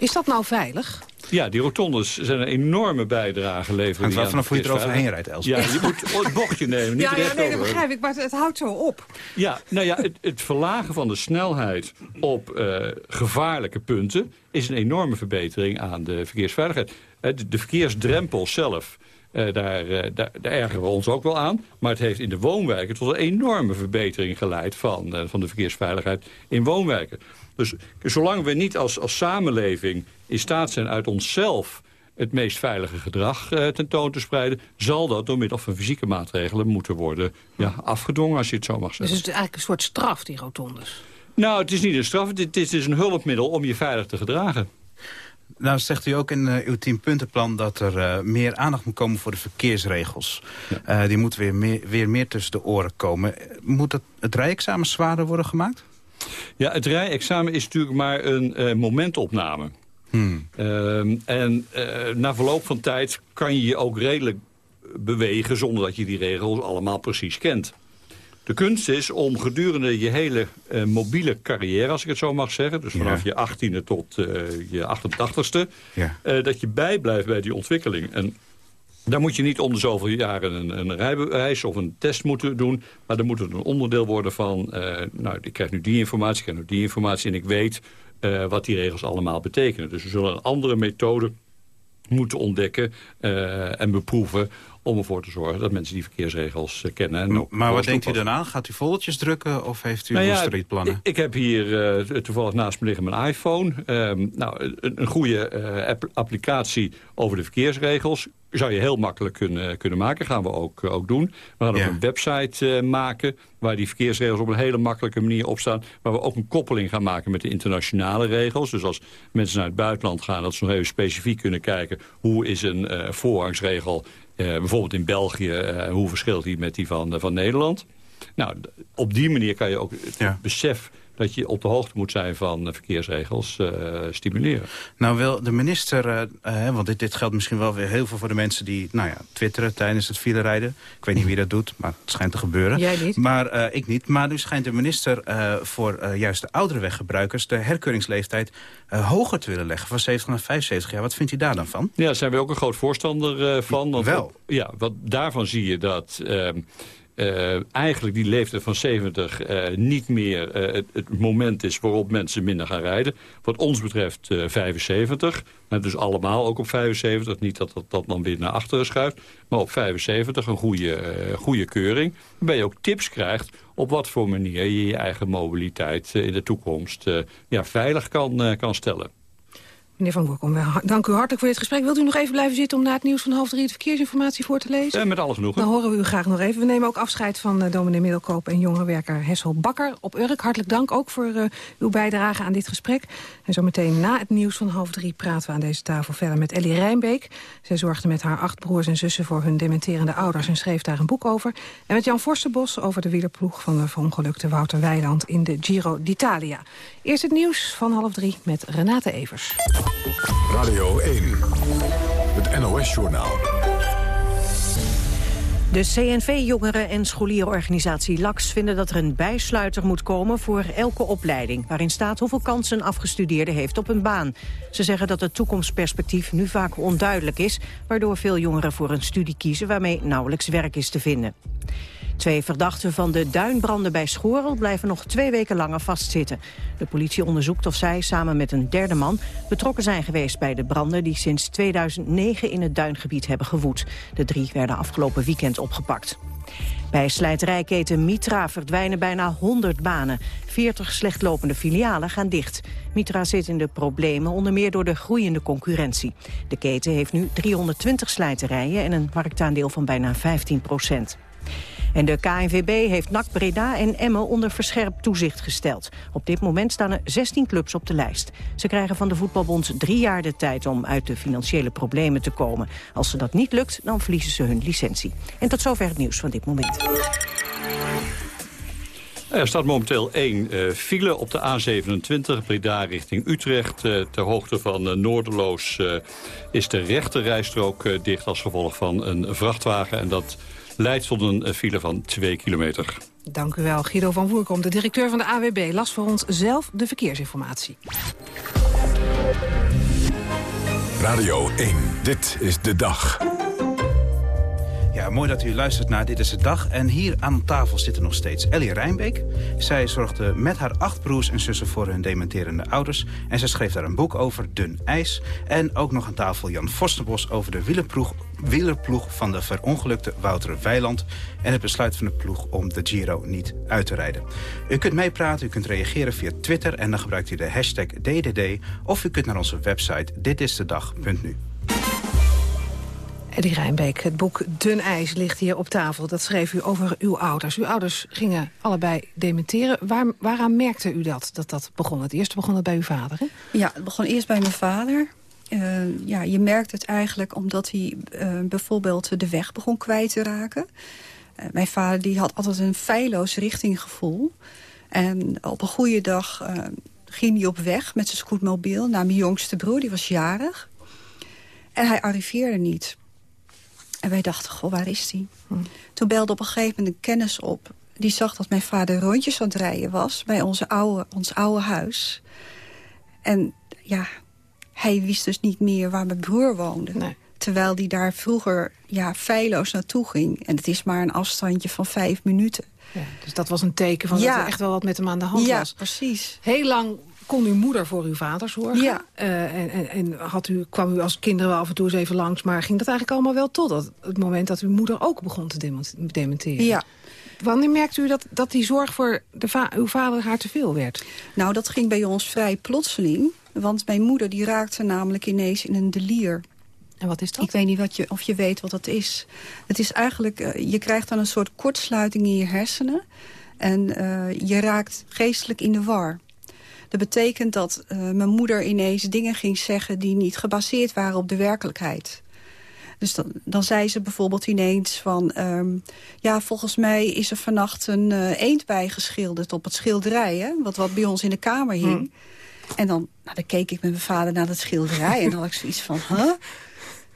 Is dat nou veilig? Ja, die rotondes zijn een enorme bijdrage leveren. En vanaf hoe je eroverheen rijdt, Els. Ja, je moet het bochtje nemen, niet ja, ja, nee, dat begrijp ik, maar het, het, houdt zo op. Ja, nou ja, het, het verlagen van de snelheid op uh, gevaarlijke punten... is een enorme verbetering aan de verkeersveiligheid. De, de verkeersdrempel zelf... Uh, daar, uh, daar, daar, ergeren we ons ook wel aan. Maar het heeft in de woonwijken tot een enorme verbetering geleid... van, uh, van de verkeersveiligheid in woonwijken. Dus zolang we niet als, als samenleving in staat zijn uit onszelf het meest veilige gedrag uh, tentoon te spreiden... zal dat door middel van fysieke maatregelen moeten worden ja, afgedwongen, als je het zo mag zeggen. Dus het is eigenlijk een soort straf, die rotondes? Nou, het is niet een straf, het is, het is een hulpmiddel om je veilig te gedragen. Nou zegt u ook in uh, uw tienpuntenplan dat er uh, meer aandacht moet komen voor de verkeersregels. Ja. Uh, die moeten weer meer, weer meer tussen de oren komen. Moet het, het rijexamen zwaarder worden gemaakt? Ja, het rijexamen is natuurlijk maar een momentopname. Hmm. Ehm, en na verloop van tijd kan je je ook redelijk bewegen... zonder dat je die regels allemaal precies kent. De kunst is om gedurende je hele uh, mobiele carrière, als ik het zo mag zeggen... dus vanaf je 18e tot je 88ste... Ja. Dat je bijblijft bij die ontwikkeling. En daar moet je niet om de zoveel jaren een, een rijbewijs of een test moeten doen... maar dan moet het een onderdeel worden van... nou, ik krijg nu die informatie, ik krijg nu die informatie... en ik weet wat die regels allemaal betekenen. Dus we zullen een andere methode moeten ontdekken en beproeven om ervoor te zorgen dat mensen die verkeersregels uh, kennen. En maar wat denkt u daarna? Gaat u foldertjes drukken of heeft u nou ja? Ik, ik, heb hier uh, toevallig naast me liggen mijn iPhone. Um, nou, een, een goede app applicatie over de verkeersregels zou je heel makkelijk kunnen, kunnen maken. gaan we ook, ook doen. We gaan ook een website maken waar die verkeersregels op een hele makkelijke manier op staan. Waar we ook een koppeling gaan maken met de internationale regels. Dus als mensen naar het buitenland gaan, dat ze nog even specifiek kunnen kijken... hoe is een voorrangsregel uh, bijvoorbeeld in België, hoe verschilt die met die van, van Nederland? Nou, op die manier kan je ook het ja. besef dat je op de hoogte moet zijn van verkeersregels uh, stimuleren. Nou wil de minister, uh, want dit, dit geldt misschien wel weer heel veel voor de mensen die nou ja, twitteren tijdens het filerijden. Ik weet niet wie dat doet, maar het schijnt te gebeuren. Jij niet? Maar uh, ik niet. Maar nu schijnt de minister voor juist de oudere weggebruikers de herkeuringsleeftijd hoger te willen leggen, van 70 naar 75 jaar. Wat vindt u daar dan van? Ja, daar zijn we ook een groot voorstander van. Want wel? ja, wat daarvan zie je dat ehm, uh, eigenlijk die leeftijd van 70 uh, eh, niet meer uh, het, het, moment is waarop mensen minder gaan rijden. Wat ons betreft 75. Nou, dus allemaal ook op 75. Niet dat dat, dat dan weer naar achteren schuift. Maar op 75 een goede, goede keuring. Waarbij je ook tips krijgt op wat voor manier je je eigen mobiliteit in de toekomst ja, veilig kan, kan stellen. Meneer Van Woerkom, dank u hartelijk voor dit gesprek. Wilt u nog even blijven zitten om na het nieuws van half drie... de verkeersinformatie voor te lezen? Eh, met alle genoegen. Dan horen we u graag nog even. We nemen ook afscheid van uh, dominee Middelkoop en jongerenwerker Hessel Bakker op Urk. Hartelijk dank ook voor uh, uw bijdrage aan dit gesprek. En zometeen na het nieuws van half drie praten we aan deze tafel verder met Ellie Rijnbeek. Zij zorgde met haar acht broers en zussen voor hun dementerende ouders... en schreef daar een boek over. En met Jan Forstenbos over de wielerploeg van de verongelukte Wouter Weiland... in de Giro d'Italia. Eerst het nieuws van half drie met Renate Evers. Radio 1, het NOS-journaal. De CNV-jongeren- en scholierenorganisatie LAX vinden dat er een bijsluiter moet komen voor elke opleiding, waarin staat hoeveel kansen een afgestudeerde heeft op een baan. Ze zeggen dat het toekomstperspectief nu vaak onduidelijk is, waardoor veel jongeren voor een studie kiezen waarmee nauwelijks werk is te vinden. Twee verdachten van de duinbranden bij Schorel blijven nog twee weken langer vastzitten. De politie onderzoekt of zij samen met een derde man betrokken zijn geweest bij de branden die sinds 2009 in het duingebied hebben gewoed. De drie werden afgelopen weekend opgepakt. Bij slijterijketen Mitra verdwijnen bijna 100 banen. 40 slechtlopende filialen gaan dicht. Mitra zit in de problemen, onder meer door de groeiende concurrentie. De keten heeft nu 320 slijterijen en een marktaandeel van bijna 15 procent. En de KNVB heeft NAC Breda en Emmen onder verscherpt toezicht gesteld. Op dit moment staan er 16 clubs op de lijst. Ze krijgen van de voetbalbond drie jaar de tijd om uit de financiële problemen te komen. Als ze dat niet lukt, dan verliezen ze hun licentie. En tot zover het nieuws van dit moment. Er staat momenteel één uh, file op de A27, Breda richting Utrecht. Uh, ter hoogte van uh, Noorderloos is de rechterrijstrook dicht als gevolg van een vrachtwagen. En dat leidt tot een eh, file van 2 kilometer. Dank u wel, Guido van Woerkom, de directeur van de AWB... las voor ons zelf de verkeersinformatie. Radio 1, dit is de dag. Ja, mooi dat u luistert naar Dit is de Dag. En hier aan tafel zitten nog steeds Ellie Rijnbeek. Zij zorgde met haar acht broers en zussen voor hun dementerende ouders. En zij schreef daar een boek over, Dun IJs. En ook nog aan tafel Jan Forstenbos over de wielerploeg, wielerploeg van de verongelukte Wouter Weiland. En het besluit van de ploeg om de Giro niet uit te rijden. U kunt meepraten, u kunt reageren via Twitter en dan gebruikt u de hashtag DDD. Of u kunt naar onze website ditistedag.nu. Eddie Rijnbeek, het boek Dun IJs ligt hier op tafel. Dat schreef u over uw ouders. Uw ouders gingen allebei dementeren. Waar, waaraan merkte u dat, dat dat begon? Het eerste begon het bij uw vader, hè? Ja, het begon eerst bij mijn vader. Uh, ja, je merkt het eigenlijk omdat hij uh, bijvoorbeeld de weg begon kwijt te raken. Uh, mijn vader die had altijd een feilloos richtinggevoel. En op een goede dag ging hij op weg met zijn scootmobiel naar mijn jongste broer. Die was jarig. En hij arriveerde niet. En wij dachten, goh, waar is hij? Hm. Toen belde op een gegeven moment een kennis op. Die zag dat mijn vader rondjes aan het rijden was... bij onze oude, ons oude huis. En ja, hij wist dus niet meer waar mijn broer woonde. Nee. Terwijl die daar vroeger ja, feilloos naartoe ging. En het is maar een afstandje van vijf minuten. Ja, dus dat was een teken van dat er echt wel wat met hem aan de hand ja, was. Ja, precies. Heel lang kon uw moeder voor uw vader zorgen. Ja. Uh, en en, en had u, kwam u als kinderen wel af en toe eens even langs... maar ging dat eigenlijk allemaal wel tot het, het moment dat uw moeder ook begon te dementeren? Ja. Wanneer merkte u dat, dat die zorg voor de va uw vader haar te veel werd? Nou, dat ging bij ons vrij plotseling. Want mijn moeder die raakte namelijk ineens in een delier. En wat is dat? Ik weet niet wat je, of je weet wat dat is. Het is eigenlijk, uh, je krijgt dan een soort kortsluiting in je hersenen. En uh, je raakt geestelijk in de war. Dat betekent dat uh, mijn moeder ineens dingen ging zeggen... die niet gebaseerd waren op de werkelijkheid. Dus dan, dan zei ze bijvoorbeeld ineens van... Um, ja, volgens mij is er vannacht een uh, eend bijgeschilderd op het schilderij... Hè, wat, wat bij ons in de kamer hing. Hmm. En dan, nou, dan keek ik met mijn vader naar dat schilderij... en dan had ik zoiets van, huh?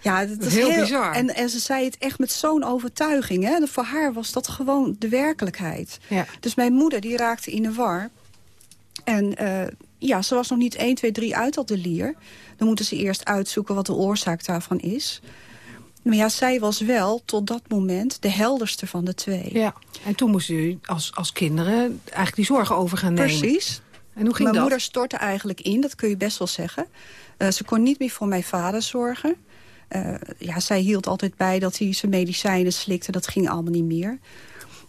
Ja, dat is heel, heel bizar. En, en ze zei het echt met zo'n overtuiging. Hè? Voor haar was dat gewoon de werkelijkheid. Ja. Dus mijn moeder die raakte in de war. En uh, ja, ze was nog niet 1, 2, 3 uit op de lier. Dan moeten ze eerst uitzoeken wat de oorzaak daarvan is. Maar ja, zij was wel tot dat moment de helderste van de twee. Ja, en toen moest u als, als kinderen eigenlijk die zorgen over gaan nemen. Precies. En hoe ging Mijn dat? moeder stortte eigenlijk in, dat kun je best wel zeggen. Uh, ze kon niet meer voor mijn vader zorgen. Uh, ja, zij hield altijd bij dat hij zijn medicijnen slikte. Dat ging allemaal niet meer.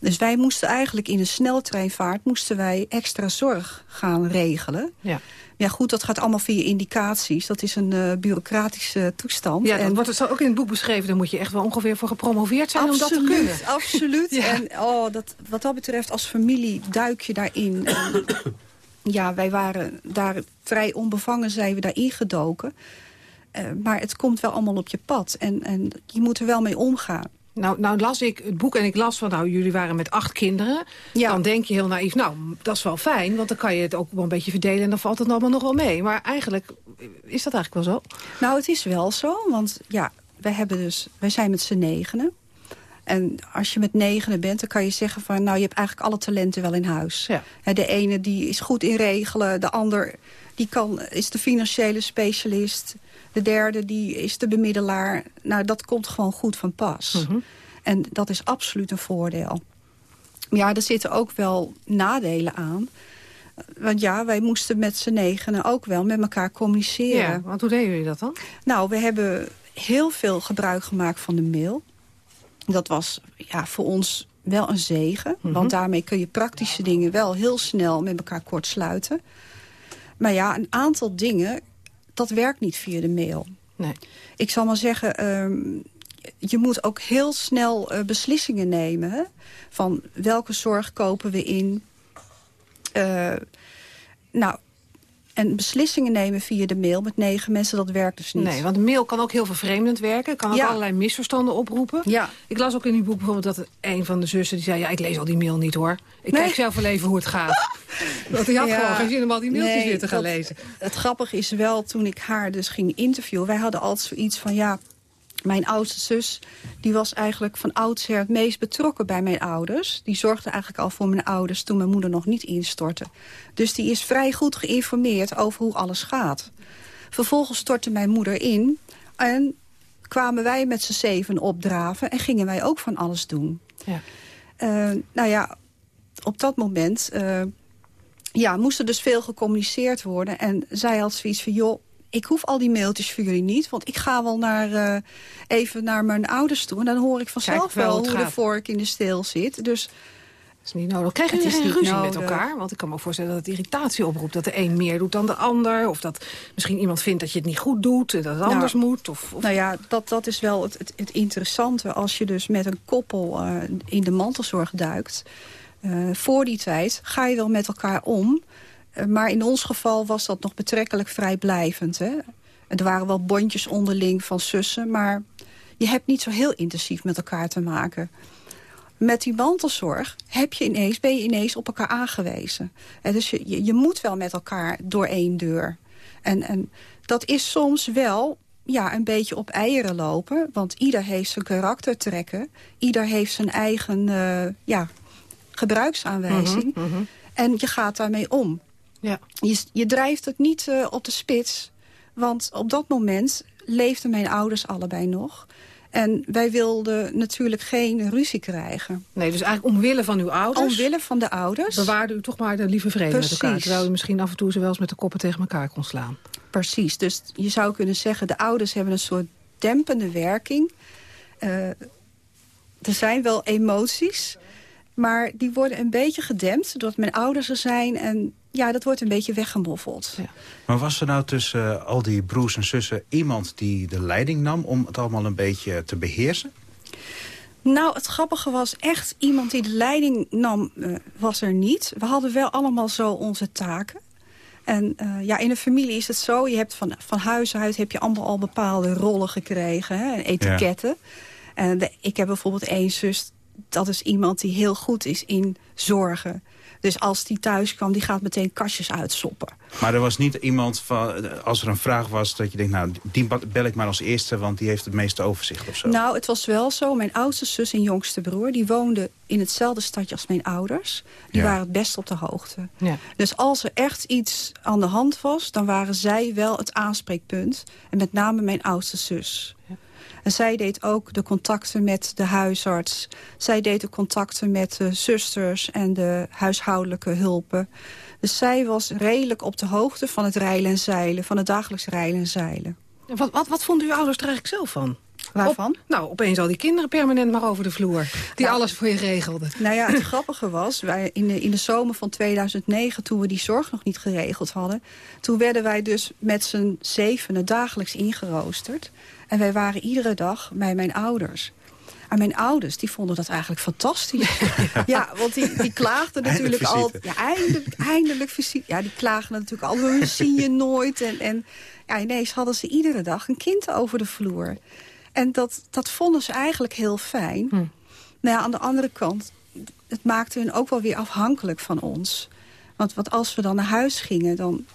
Dus wij moesten eigenlijk in een sneltreinvaart moesten wij extra zorg gaan regelen. Ja. Ja goed, dat gaat allemaal via indicaties. Dat is een uh, bureaucratische toestand. Ja, dan wordt het zo ook in het boek beschreven. Daar moet je echt wel ongeveer voor gepromoveerd zijn absoluut, om dat te kunnen. Absoluut. ja. En oh, dat, wat dat betreft, als familie duik je daarin. en, ja, wij waren daar vrij onbevangen zijn we daarin gedoken. Uh, maar het komt wel allemaal op je pad. En, en je moet er wel mee omgaan. Nou, nou las ik het boek en ik las van, nou, jullie waren met acht kinderen. Ja. Dan denk je heel naïef, nou, dat is wel fijn, want dan kan je het ook wel een beetje verdelen en dan valt het allemaal nog wel mee. Maar eigenlijk, is dat eigenlijk wel zo? Nou, het is wel zo, want ja, wij, hebben dus, wij zijn met z'n negenen. En als je met negenen bent, dan kan je zeggen van... nou, je hebt eigenlijk alle talenten wel in huis. Ja. De ene die is goed in regelen, de ander die kan, is de financiële specialist... De derde die is de bemiddelaar. Nou, dat komt gewoon goed van pas. Mm -hmm. En dat is absoluut een voordeel. Ja, er zitten ook wel nadelen aan. Want ja, wij moesten met z'n negenen ook wel met elkaar communiceren. Ja, want hoe deden jullie dat dan? Nou, we hebben heel veel gebruik gemaakt van de mail. Dat was ja, voor ons wel een zegen. Mm -hmm. Want daarmee kun je praktische dingen wel heel snel met elkaar kortsluiten. Maar ja, een aantal dingen dat werkt niet via de mail. Nee. Ik zal maar zeggen, um, je moet ook heel snel uh, beslissingen nemen. Hè? Van welke zorg kopen we in? Uh, nou, en beslissingen nemen via de mail met negen mensen, dat werkt dus niet. Nee, want de mail kan ook heel vervreemdend werken. Kan ook ja. allerlei misverstanden oproepen. Ja. Ik las ook in uw boek bijvoorbeeld dat een van de zussen... die zei, ja, ik lees al die mail niet hoor. Ik nee. kijk zelf wel even hoe het gaat. Want hij had ja. gewoon geen zin om al die mailtjes nee, weer te gaan dat, lezen. Het grappige is wel, toen ik haar dus ging interviewen... wij hadden altijd zoiets van, ja, mijn oudste zus... die was eigenlijk van oudsher het meest betrokken bij mijn ouders. Die zorgde eigenlijk al voor mijn ouders toen mijn moeder nog niet instortte. Dus die is vrij goed geïnformeerd over hoe alles gaat. Vervolgens stortte mijn moeder in... en kwamen wij met z'n zeven opdraven... en gingen wij ook van alles doen. Ja. Uh, nou ja, op dat moment... Uh, ja, moest er dus veel gecommuniceerd worden. En zij had zoiets van, joh, ik hoef al die mailtjes voor jullie niet. Want ik ga wel naar, uh, even naar mijn ouders toe. En dan hoor ik vanzelf wel, wel hoe gaat. de vork in de steel zit. Dus is niet nodig. Krijgen jullie geen ruzie nodig. met elkaar? Want ik kan me voorstellen dat het irritatie oproept. Dat de een meer doet dan de ander. Of dat misschien iemand vindt dat je het niet goed doet. Dat het anders nou, moet. Of, of... Nou ja, dat, dat is wel het, het, het interessante. Als je dus met een koppel uh, in de mantelzorg duikt. Uh, voor die tijd ga je wel met elkaar om. Uh, maar in ons geval was dat nog betrekkelijk vrijblijvend. Hè? Er waren wel bondjes onderling van zussen, maar je hebt niet zo heel intensief met elkaar te maken. Met die mantelzorg heb je ineens, ben je ineens op elkaar aangewezen. En dus je, je, je moet wel met elkaar door één deur. En, en dat is soms wel ja, een beetje op eieren lopen. Want ieder heeft zijn karaktertrekken. Ieder heeft zijn eigen uh, ja, gebruiksaanwijzing. Mhm, mhm. En je gaat daarmee om. Ja. Je, je drijft het niet uh, op de spits. Want op dat moment leefden mijn ouders allebei nog. En wij wilden natuurlijk geen ruzie krijgen. Nee, dus eigenlijk omwille van uw ouders... Omwille van de ouders. Bewaarde u toch maar de lieve vrede Precies. met elkaar. Terwijl u misschien af en toe ze wel eens met de koppen tegen elkaar kon slaan. Precies. Dus je zou kunnen zeggen... de ouders hebben een soort dempende werking. Uh, er zijn wel emoties... maar die worden een beetje gedempt... doordat mijn ouders er zijn... en ja, dat wordt een beetje weggemoffeld. Ja. Maar was er nou tussen uh, al die broers en zussen iemand die de leiding nam... om het allemaal een beetje te beheersen? Nou, het grappige was echt iemand die de leiding nam, uh, was er niet. We hadden wel allemaal zo onze taken. En uh, ja, in een familie is het zo, je hebt van, van huis uit heb je allemaal al bepaalde rollen gekregen, hè, etiketten. Ja. En de, ik heb bijvoorbeeld één zus, dat is iemand die heel goed is in zorgen. Dus als die thuis kwam, die gaat meteen kastjes uitsoppen. Maar er was niet iemand, van, als er een vraag was... dat je denkt, nou, die bel ik maar als eerste... want die heeft het meeste overzicht of zo. Nou, het was wel zo. Mijn oudste zus en jongste broer... die woonden in hetzelfde stadje als mijn ouders. Die ja. waren het best op de hoogte. Ja. Dus als er echt iets aan de hand was... dan waren zij wel het aanspreekpunt. En met name mijn oudste zus. Ja. En zij deed ook de contacten met de huisarts. Zij deed de contacten met de zusters en de huishoudelijke hulpen. Dus zij was redelijk op de hoogte van het rijlen en zeilen, van het dagelijks rijlen en zeilen. Wat, wat, wat vonden uw ouders er eigenlijk zelf van? Waarvan? Op, nou, opeens al die kinderen permanent maar over de vloer. Die nou, alles voor je regelden. Nou ja, het grappige was, wij in, de, in de zomer van 2009... toen we die zorg nog niet geregeld hadden... toen werden wij dus met z'n zevenen dagelijks ingeroosterd. En wij waren iedere dag bij mijn ouders. En mijn ouders, die vonden dat eigenlijk fantastisch. ja, ja want die, die klaagden natuurlijk al... Ja, eindelijk, eindelijk visite. Ja, die klaagden natuurlijk al, we zien je nooit. En, en ja, ineens hadden ze iedere dag een kind over de vloer. En dat, dat vonden ze eigenlijk heel fijn. Hm. Nou ja, aan de andere kant, het maakte hun ook wel weer afhankelijk van ons. Want wat als we dan naar huis gingen, dan,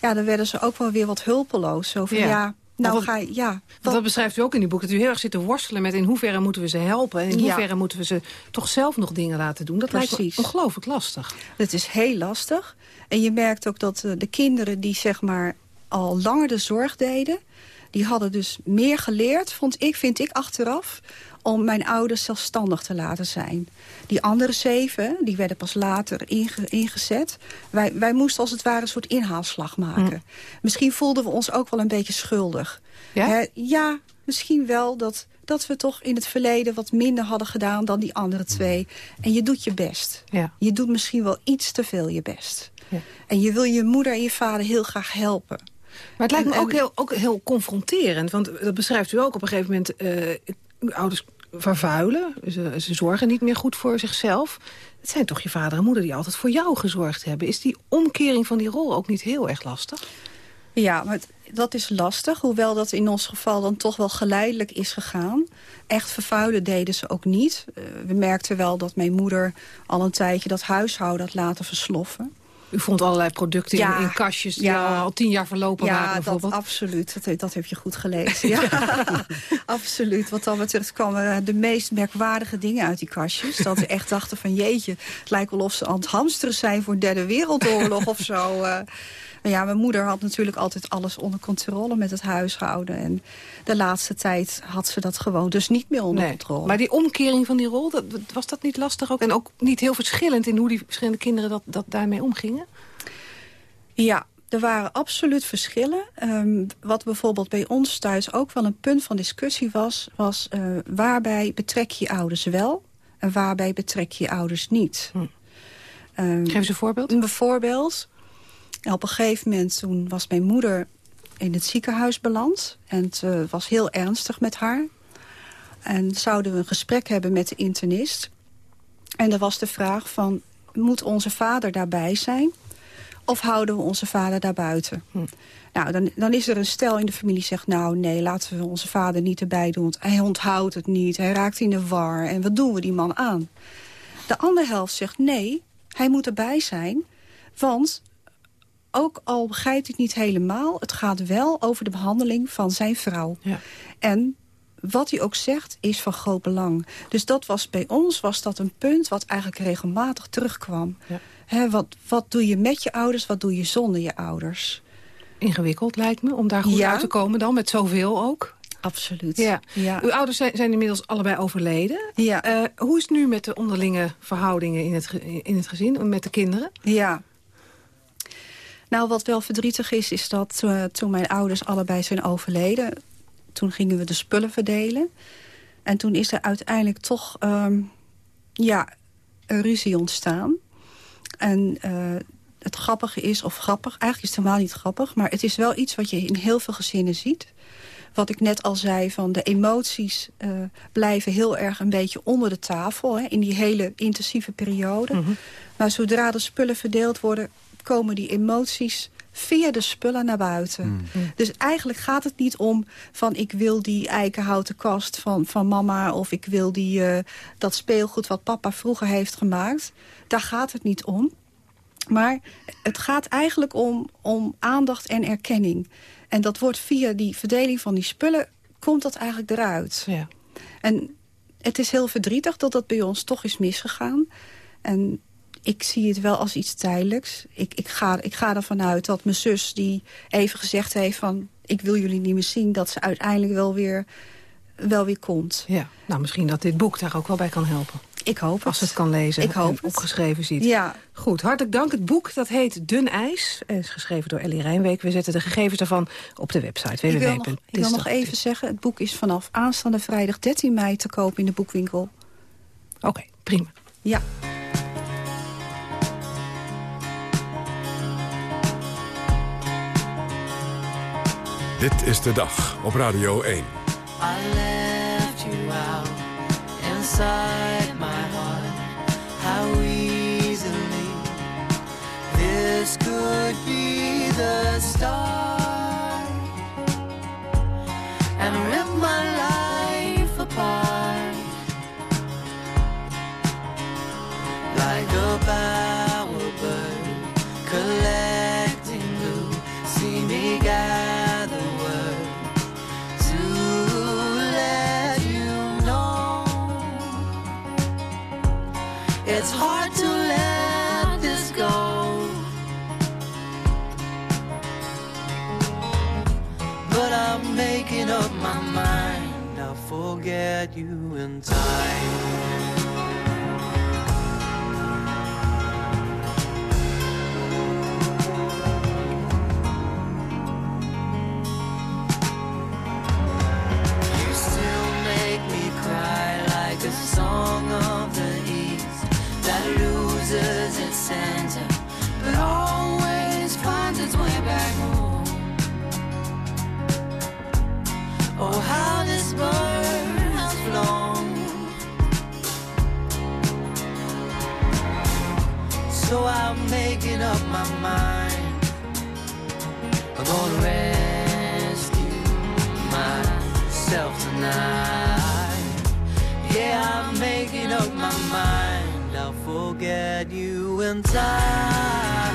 ja, dan werden ze ook wel weer wat hulpeloos. Zo van, ja, ja nou dat, ga je, ja. Dat, dat beschrijft u ook in die boek, dat u heel erg zit te worstelen met in hoeverre moeten we ze helpen. En in ja. hoeverre moeten we ze toch zelf nog dingen laten doen. Dat Precies. lijkt ongelooflijk lastig. Het is heel lastig. En je merkt ook dat uh, de kinderen die zeg maar al langer de zorg deden... die hadden dus meer geleerd, vond ik, vind ik achteraf om mijn ouders zelfstandig te laten zijn. Die andere zeven, die werden pas later inge ingezet. Wij, wij moesten als het ware een soort inhaalslag maken. Mm. Misschien voelden we ons ook wel een beetje schuldig. Ja? He, ja, misschien wel dat, dat we toch in het verleden wat minder hadden gedaan dan die andere twee. En je doet je best. Ja. Je doet misschien wel iets te veel je best. Ja. En je wil je moeder en je vader heel graag helpen. Maar het lijkt me en, ook, heel, ook heel confronterend. Want dat beschrijft u ook op een gegeven moment... Uh, uw ouders vervuilen. Ze, ze, zorgen niet meer goed voor zichzelf. Het zijn toch je vader en moeder die altijd voor jou gezorgd hebben. Is die omkering van die rol ook niet heel erg lastig? Ja, maar het, dat is lastig. Hoewel dat in ons geval dan toch wel geleidelijk is gegaan. Echt vervuilen deden ze ook niet. Uh, we merkten wel dat mijn moeder al een tijdje dat huishouden had laten versloffen. U vond allerlei producten ja, in, in, kastjes die ja, al tien jaar verlopen ja, waren bijvoorbeeld? Ja, absoluut. Dat, dat, heb je goed gelezen. Ja, absoluut. Wat dan betreft kwamen de meest merkwaardige dingen uit die kastjes. Dat we echt dachten van jeetje, het lijkt wel of ze aan het hamsteren zijn voor derde wereldoorlog of zo. Maar ja, mijn moeder had natuurlijk altijd alles onder controle met het huishouden. En de laatste tijd had ze dat gewoon dus niet meer onder nee, controle. Maar die omkering van die rol, dat, was dat niet lastig ook? En ook niet heel verschillend in hoe die verschillende kinderen dat, dat daarmee omgingen? Ja, er waren absoluut verschillen. Um, wat bijvoorbeeld bij ons thuis ook wel een punt van discussie was... was uh, waarbij betrek je ouders wel en waarbij betrek je ouders niet. Hm. Um, Geef eens een voorbeeld. Bijvoorbeeld, op een gegeven moment toen was mijn moeder in het ziekenhuis beland. En het uh, was heel ernstig met haar. En zouden we een gesprek hebben met de internist. En er was de vraag van, moet onze vader daarbij zijn... Of houden we onze vader daarbuiten? Hm. Nou, dan, dan is er een stel in de familie die zegt... nou, nee, laten we onze vader niet erbij doen. Want hij onthoudt het niet, hij raakt in de war. En wat doen we die man aan? De andere helft zegt nee, hij moet erbij zijn. Want ook al begrijpt het niet helemaal... het gaat wel over de behandeling van zijn vrouw. Ja. En wat hij ook zegt, is van groot belang. Dus dat was bij ons was dat een punt wat eigenlijk regelmatig terugkwam. Ja. wat, wat doe je met je ouders, wat doe je zonder je ouders? Ingewikkeld lijkt me, om daar goed uit te komen dan, met zoveel ook. Absoluut. Ja. ja. Uw ouders zijn, zijn, inmiddels allebei overleden. Ja. Eh, hoe is het nu met de onderlinge verhoudingen in het, in het gezin, met de kinderen? Ja, nou, wat wel verdrietig is, is dat uh, toen mijn ouders allebei zijn overleden... toen gingen we de spullen verdelen. En toen is er uiteindelijk toch um, ja, een ruzie ontstaan. En uh, het grappige is, of grappig, eigenlijk is het helemaal niet grappig... maar het is wel iets wat je in heel veel gezinnen ziet. Wat ik net al zei, van de emoties uh, blijven heel erg een beetje onder de tafel... Hè, in die hele intensieve periode. Mm -hmm. Maar zodra de spullen verdeeld worden komen die emoties via de spullen naar buiten. Hmm. Hmm. Dus eigenlijk gaat het niet om van ik wil die eikenhouten kast van, van mama... of ik wil die, uh, dat speelgoed wat papa vroeger heeft gemaakt. Daar gaat het niet om. Maar het gaat eigenlijk om, om aandacht en erkenning. En dat wordt via die verdeling van die spullen... komt dat eigenlijk eruit. Ja. En het is heel verdrietig dat dat bij ons toch is misgegaan. En ik zie het wel als iets tijdelijks. Ik, ik, ga, ik ga ervan uit dat mijn zus die even gezegd heeft van... ik wil jullie niet meer zien, dat ze uiteindelijk wel weer, wel weer komt. Ja, nou misschien dat dit boek daar ook wel bij kan helpen. Ik hoop Als het kan lezen ik hoop en opgeschreven ziet. Ja. Goed, hartelijk dank. Het boek dat heet Dun IJs. is geschreven door Ellie Rijnweek. We zetten de gegevens daarvan op de website. Ik wil nog, ik wil nog even zeggen, het boek is vanaf aanstaande vrijdag 13 mei te koop in de boekwinkel. Oké, prima. Ja. Dit is de dag op Radio 1. I left you out inside you in time. Up my mind. I'm gonna rescue myself tonight. Yeah, I'm making up my mind. I'll forget you in time.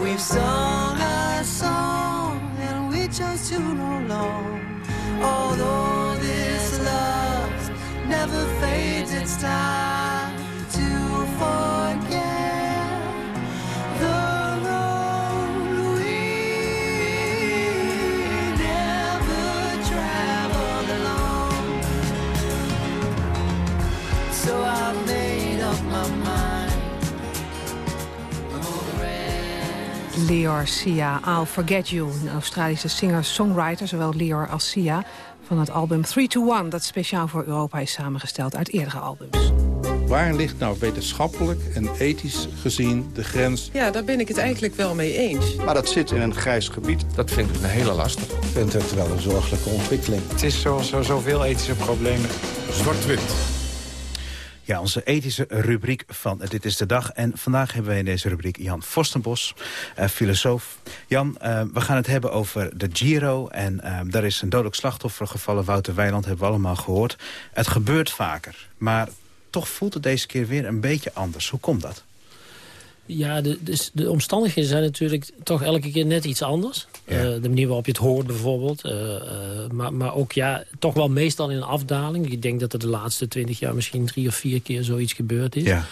We've sung a song and we chose to know long. Although this love never fades, it's time Leor Sia, I'll Forget You. Een Australische singer-songwriter, zowel Leor als Sia... van het album 3 to 1, dat speciaal voor Europa is samengesteld uit eerdere albums. Waar ligt nou wetenschappelijk en ethisch gezien de grens? Ja, daar ben ik het eigenlijk wel mee eens. Maar dat zit in een grijs gebied. Dat vind ik een hele lastig. Ik vind het wel een zorgelijke ontwikkeling. Het is zoals zo, zoveel ethische problemen. Zwart-wit. Ja, onze ethische rubriek van Dit is de Dag. En vandaag hebben wij in deze rubriek Jan Forstenbos, uh, filosoof. Jan, uh, we gaan het hebben over de Giro. En uh, daar is een dodelijk slachtoffer gevallen. Wouter Weiland hebben we allemaal gehoord. Het gebeurt vaker. Maar toch voelt het deze keer weer een beetje anders. Hoe komt dat? Ja, de, de, de, omstandigheden zijn natuurlijk toch elke keer net iets anders. Ja. Uh, de manier waarop je het hoort bijvoorbeeld. Uh, uh, maar, maar ook ja, toch wel meestal in een afdaling. Ik denk dat er de laatste twintig jaar misschien drie of vier keer zoiets gebeurd is. Ja.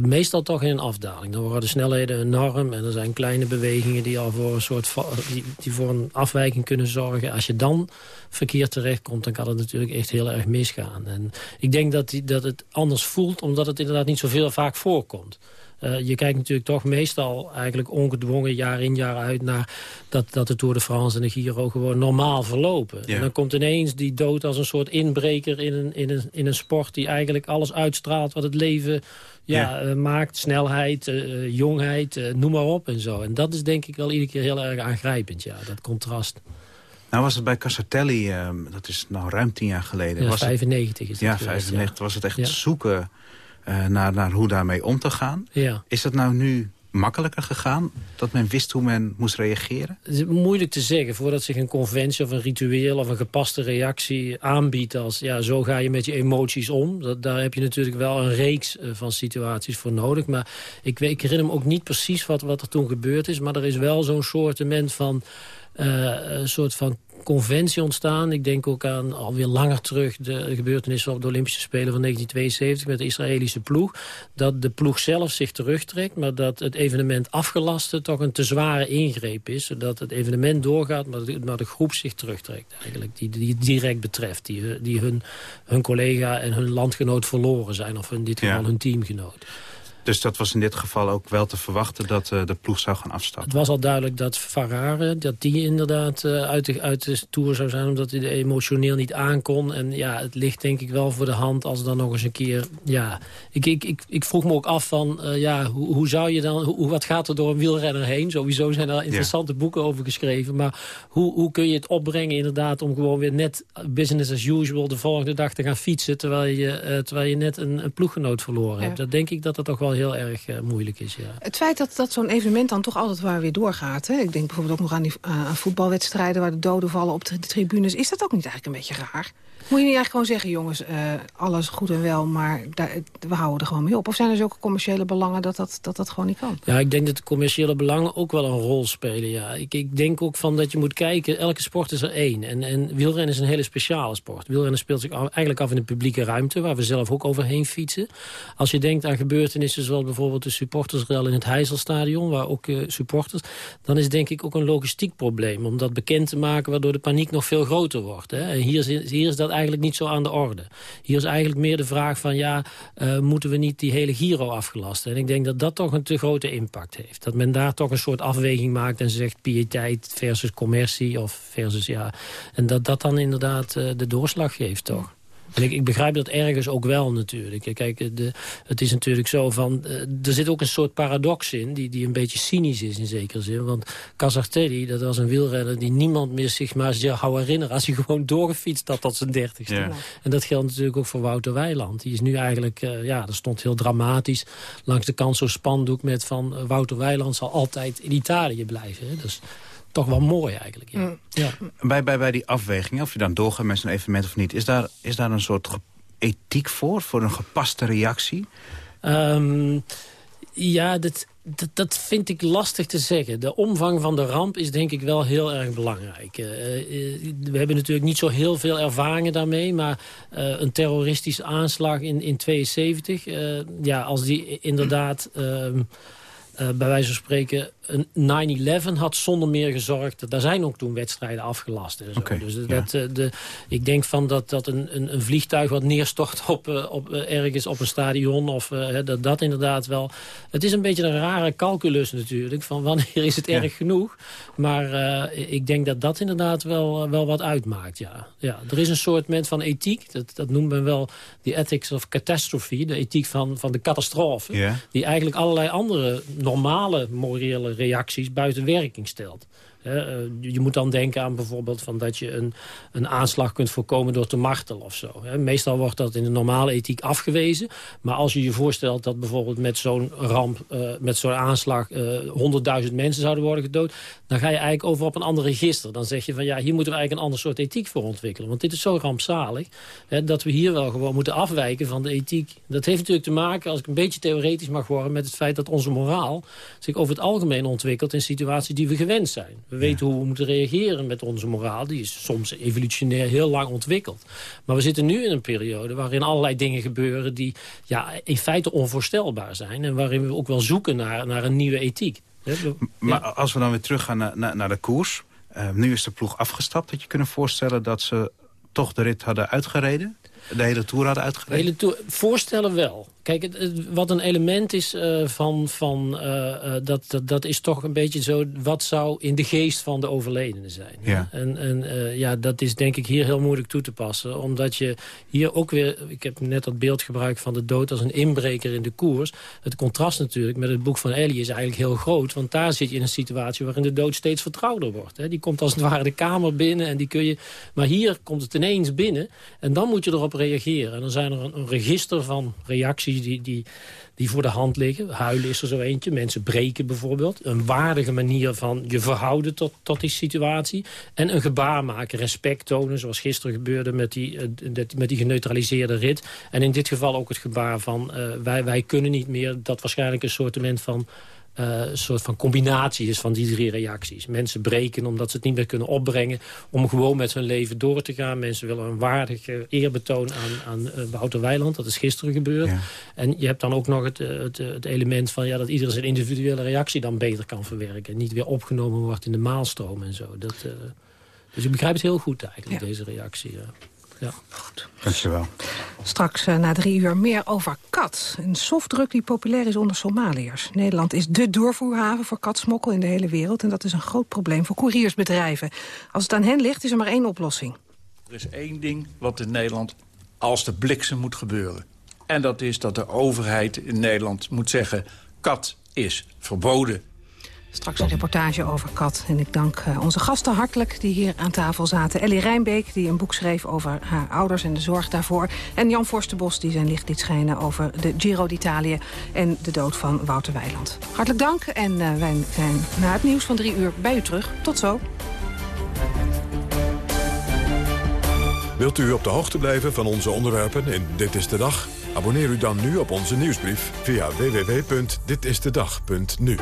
meestal toch in een afdaling. Dan worden de snelheden enorm en er zijn kleine bewegingen die al voor een soort die, die voor een afwijking kunnen zorgen. Als je dan verkeerd terechtkomt, dan kan het natuurlijk echt heel erg misgaan. En ik denk dat, die, dat het anders voelt, omdat het inderdaad niet zoveel vaak voorkomt. Uh, je kijkt natuurlijk toch meestal eigenlijk ongedwongen jaar in jaar uit... naar dat, dat de Tour de France en de Giro gewoon normaal verlopen. Ja. En dan komt ineens die dood als een soort inbreker in een, in een, in een sport... die eigenlijk alles uitstraalt wat het leven ja, Ja. uh, maakt. Snelheid, uh, jongheid, noem maar op en zo. En dat is denk ik wel iedere keer heel erg aangrijpend, ja, dat contrast. Nou was het bij Cassatelli, uh, dat is nou ruim tien jaar geleden. Ja, was 95 is het, Ja, geweest, 95 ja. was het echt Ja. zoeken uh, naar, naar hoe daarmee om te gaan. Ja. Is dat nou nu makkelijker gegaan? Dat men wist hoe men moest reageren? Het is moeilijk te zeggen. Voordat zich een conventie of een ritueel of een gepaste reactie aanbiedt als... ja, zo ga je met je emoties om. Dat, daar heb je natuurlijk wel een reeks uh, van situaties voor nodig. Maar ik herinner me ook niet precies wat, wat er toen gebeurd is. Maar er is wel zo'n soortement van... Uh, een soort van conventie ontstaan. Ik denk ook aan alweer langer terug de gebeurtenissen op de Olympische Spelen van 1972 met de Israëlische ploeg. Dat de ploeg zelf zich terugtrekt, maar dat het evenement afgelaste toch een te zware ingreep is. Zodat het evenement doorgaat, maar de, maar de groep zich terugtrekt eigenlijk. Die, die het direct betreft. Die, die hun, hun collega en hun landgenoot verloren zijn. Of in dit geval Ja. hun teamgenoot. Dus dat was in dit geval ook wel te verwachten dat uh, de ploeg zou gaan afstappen. Het was al duidelijk dat Farare, dat die inderdaad uh, uit, de, uit de Tour zou zijn... omdat hij emotioneel niet aankon. En ja, het ligt denk ik wel voor de hand als dan nog eens een keer... Ja, ik, ik, ik, ik vroeg me ook af van, uh, ja, hoe, hoe zou je dan... Hoe, wat gaat er door een wielrenner heen? Sowieso zijn er interessante ja. boeken over geschreven. Maar hoe, hoe kun je het opbrengen inderdaad... om gewoon weer net business as usual de volgende dag te gaan fietsen... terwijl je, terwijl je net een, een ploeggenoot verloren ja. hebt? Dat denk ik dat dat toch wel heel erg uh, moeilijk is, ja. Het feit dat, dat zo'n evenement dan toch altijd waar weer doorgaat... Hè? ik denk bijvoorbeeld ook nog aan, die, uh, aan voetbalwedstrijden... waar de doden vallen op de tribunes. Is dat ook niet eigenlijk een beetje raar? Moet je niet eigenlijk gewoon zeggen, jongens, uh, alles goed en wel... maar daar, we houden er gewoon mee op? Of zijn er zulke commerciële belangen dat dat, dat dat gewoon niet kan? Ja, ik denk dat de commerciële belangen ook wel een rol spelen, ja. Ik, ik denk ook van dat je moet kijken, elke sport is er één. En, en wielrennen is een hele speciale sport. Wielrennen speelt zich eigenlijk af in de publieke ruimte... waar we zelf ook overheen fietsen. Als je denkt aan gebeurtenissen zoals bijvoorbeeld de supportersrel in het Heizelstadion... waar ook uh, supporters... dan is denk ik ook een logistiek probleem... om dat bekend te maken waardoor de paniek nog veel groter wordt. Hè. En hier is, hier is dat eigenlijk niet zo aan de orde. Hier is eigenlijk meer de vraag van... ja, uh, moeten we niet die hele Giro afgelasten? En ik denk dat dat toch een te grote impact heeft. Dat men daar toch een soort afweging maakt en zegt... piëteit versus commercie of versus ja... en dat dat dan inderdaad uh, de doorslag geeft, toch? En ik, ik, begrijp dat ergens ook wel natuurlijk. Kijk, de, het is natuurlijk zo van... Uh, er zit ook een soort paradox in... Die, die een beetje cynisch is in zekere zin. Want Casartelli, dat was een wielrenner... die niemand meer zich maar zou herinneren... als hij gewoon doorgefietst had tot zijn dertigste. Ja. En dat geldt natuurlijk ook voor Wouter Weiland. Die is nu eigenlijk... Uh, ja, er stond heel dramatisch langs de kant zo'n spandoek met van... Uh, Wouter Weiland zal altijd in Italië blijven. Hè? Dus toch wel mooi eigenlijk. Ja. Mm. Ja. Bij, bij, bij die afweging, of je dan doorgaat met zo'n evenement of niet... is daar, is daar een soort ethiek voor, voor een gepaste reactie? Um, ja, dat, dat, dat, vind ik lastig te zeggen. De omvang van de ramp is denk ik wel heel erg belangrijk. Uh, uh, we hebben natuurlijk niet zo heel veel ervaringen daarmee... maar uh, een terroristische aanslag in 1972... ja, als die inderdaad... Uh, bij wijze van spreken 9-11 had zonder meer gezorgd... daar zijn ook toen wedstrijden afgelast. En zo. Oké, dus dat, eh, de, ik denk van dat, dat een, een, een vliegtuig wat neerstort op, eh, op, eh, ergens op een stadion... of hè, dat dat inderdaad wel... Het is een beetje een rare calculus natuurlijk... van wanneer is het Ja. erg genoeg. Maar ik denk dat dat inderdaad wel, wel wat uitmaakt, ja. ja. Er is een soort moment van ethiek. Dat, dat noemt men wel de ethics of catastrophe. De ethiek van, van de catastrofe. Ja. Die eigenlijk allerlei andere normale morele reacties buiten werking stelt. Eh, je moet dan denken aan bijvoorbeeld van dat je een, een aanslag kunt voorkomen door te martelen of zo. Meestal wordt dat in de normale ethiek afgewezen. Maar als je je voorstelt dat bijvoorbeeld met zo'n ramp, eh, met zo'n aanslag, eh, honderdduizend mensen zouden worden gedood, dan ga je eigenlijk over op een ander register. Dan zeg je van ja, hier moeten we eigenlijk een ander soort ethiek voor ontwikkelen. Want dit is zo rampzalig dat we hier wel gewoon moeten afwijken van de ethiek. Dat heeft natuurlijk te maken, als ik een beetje theoretisch mag worden, met het feit dat onze moraal zich over het algemeen ontwikkelt in situaties die we gewend zijn. We weten hoe we moeten reageren met onze moraal. Die is soms evolutionair heel lang ontwikkeld. Maar we zitten nu in een periode waarin allerlei dingen gebeuren... die ja, in feite onvoorstelbaar zijn. En waarin we ook wel zoeken naar, naar een nieuwe ethiek. Maar als we dan weer teruggaan naar, naar, naar de koers. eh, nu is de ploeg afgestapt. Had je kunnen voorstellen dat ze toch de rit hadden uitgereden? De hele Tour hadden De uitgereden? hele toer- voorstellen wel. Kijk, wat een element is eh, van... van eh, eh, dat, dat, dat is toch een beetje zo... wat zou in de geest van de overledene zijn. Ja. En, en ja, dat is denk ik hier heel moeilijk toe te passen. Omdat je hier ook weer... Ik heb net dat beeld gebruikt van de dood als een inbreker in de koers. Het contrast natuurlijk met het boek van Ellie is eigenlijk heel groot. Want daar zit je in een situatie waarin de dood steeds vertrouwder wordt. Hè. Die komt als het ware de kamer binnen en die kun je... Maar hier komt het ineens binnen en dan moet je erop reageren. En dan zijn er een, een register van reacties die, die, die voor de hand liggen. Huilen is er zo eentje. Mensen breken bijvoorbeeld. Een waardige manier van je verhouden tot, tot die situatie. En een gebaar maken, respect tonen. Zoals gisteren gebeurde met die, eh, met die geneutraliseerde rit. En in dit geval ook het gebaar van eh, wij, wij kunnen niet meer. Dat waarschijnlijk een soortement van... eh, een soort van combinatie is van die drie reacties. Mensen breken omdat ze het niet meer kunnen opbrengen... om gewoon met hun leven door te gaan. Mensen willen een waardig eh, eerbetoon aan, aan eh, Wouter Weiland. Dat is gisteren gebeurd. En je hebt dan ook nog het, eh, het, eh, het element van... Ja, dat iedereen zijn individuele reactie dan beter kan verwerken. En niet weer opgenomen wordt in de maalstroom en zo. Dat, eh, dus ik begrijp het heel goed eigenlijk, deze reactie. Ja. Ja. Dankjewel. Straks eh, na drie uur meer over kat. Een softdruk die populair is onder Somaliërs. Nederland is de doorvoerhaven voor katsmokkel in de hele wereld. En dat is een groot probleem voor couriersbedrijven. Als het aan hen ligt, is er maar één oplossing. Er is één ding wat in Nederland als de bliksem moet gebeuren. En dat is dat de overheid in Nederland moet zeggen... kat is verboden. Straks een reportage over kat. En ik dank eh, onze gasten hartelijk die hier aan tafel zaten. Ellie Rijnbeek, die een boek schreef over haar ouders en de zorg daarvoor. En Jan Forstenbos, die zijn licht liet schijnen over de Giro d'Italia... en de dood van Wouter Weiland. Hartelijk dank en eh, wij zijn na het nieuws van drie uur bij u terug. Tot zo. Wilt u op de hoogte blijven van onze onderwerpen in Dit is de Dag? Abonneer u dan nu op onze nieuwsbrief via www.ditistedag.nu.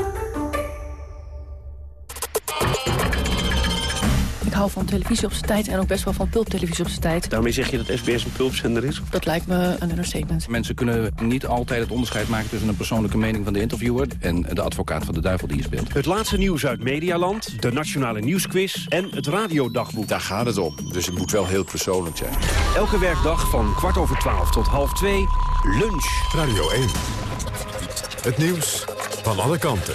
Ik hou van televisie op zijn tijd en ook best wel van pulptelevisie op zijn tijd. Daarmee zeg je dat SBS een pulpzender is? Dat lijkt me een understatement. Mensen kunnen niet altijd het onderscheid maken tussen een persoonlijke mening van de interviewer en de advocaat van de duivel die je speelt. Het laatste nieuws uit Medialand, de Nationale Nieuwsquiz en het Radiodagboek. Daar gaat het om, dus het moet wel heel persoonlijk zijn. Elke werkdag van kwart over twaalf tot half twee, lunch. Radio 1. Het nieuws van alle kanten.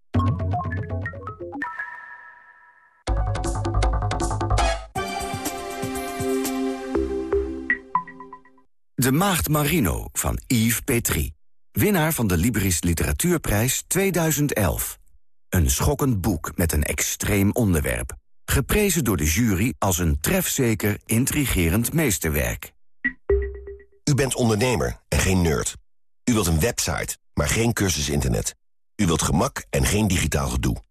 De Maagd Marino van Yves Petrie. Winnaar van de Libris Literatuurprijs 2011. Een schokkend boek met een extreem onderwerp. Geprezen door de jury als een trefzeker, intrigerend meesterwerk. U bent ondernemer en geen nerd. U wilt een website, maar geen cursus internet. U wilt gemak en geen digitaal gedoe.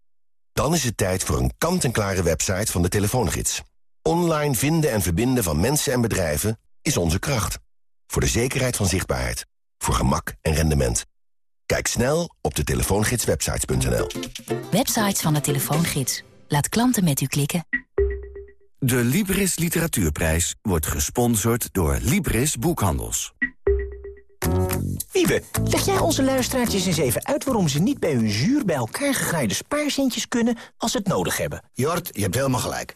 Dan is het tijd voor een kant-en-klare website van de telefoongids. Online vinden en verbinden van mensen en bedrijven is onze kracht. Voor de zekerheid van zichtbaarheid. Voor gemak en rendement. Kijk snel op de telefoongidswebsites.nl. Websites van de telefoongids. Laat klanten met u klikken. De Libris Literatuurprijs wordt gesponsord door Libris Boekhandels. Wiebe, leg jij onze luisteraartjes eens even uit... waarom ze niet bij hun zuur bij elkaar gegraaide spaarzintjes kunnen... als ze het nodig hebben? Jort, je hebt helemaal gelijk.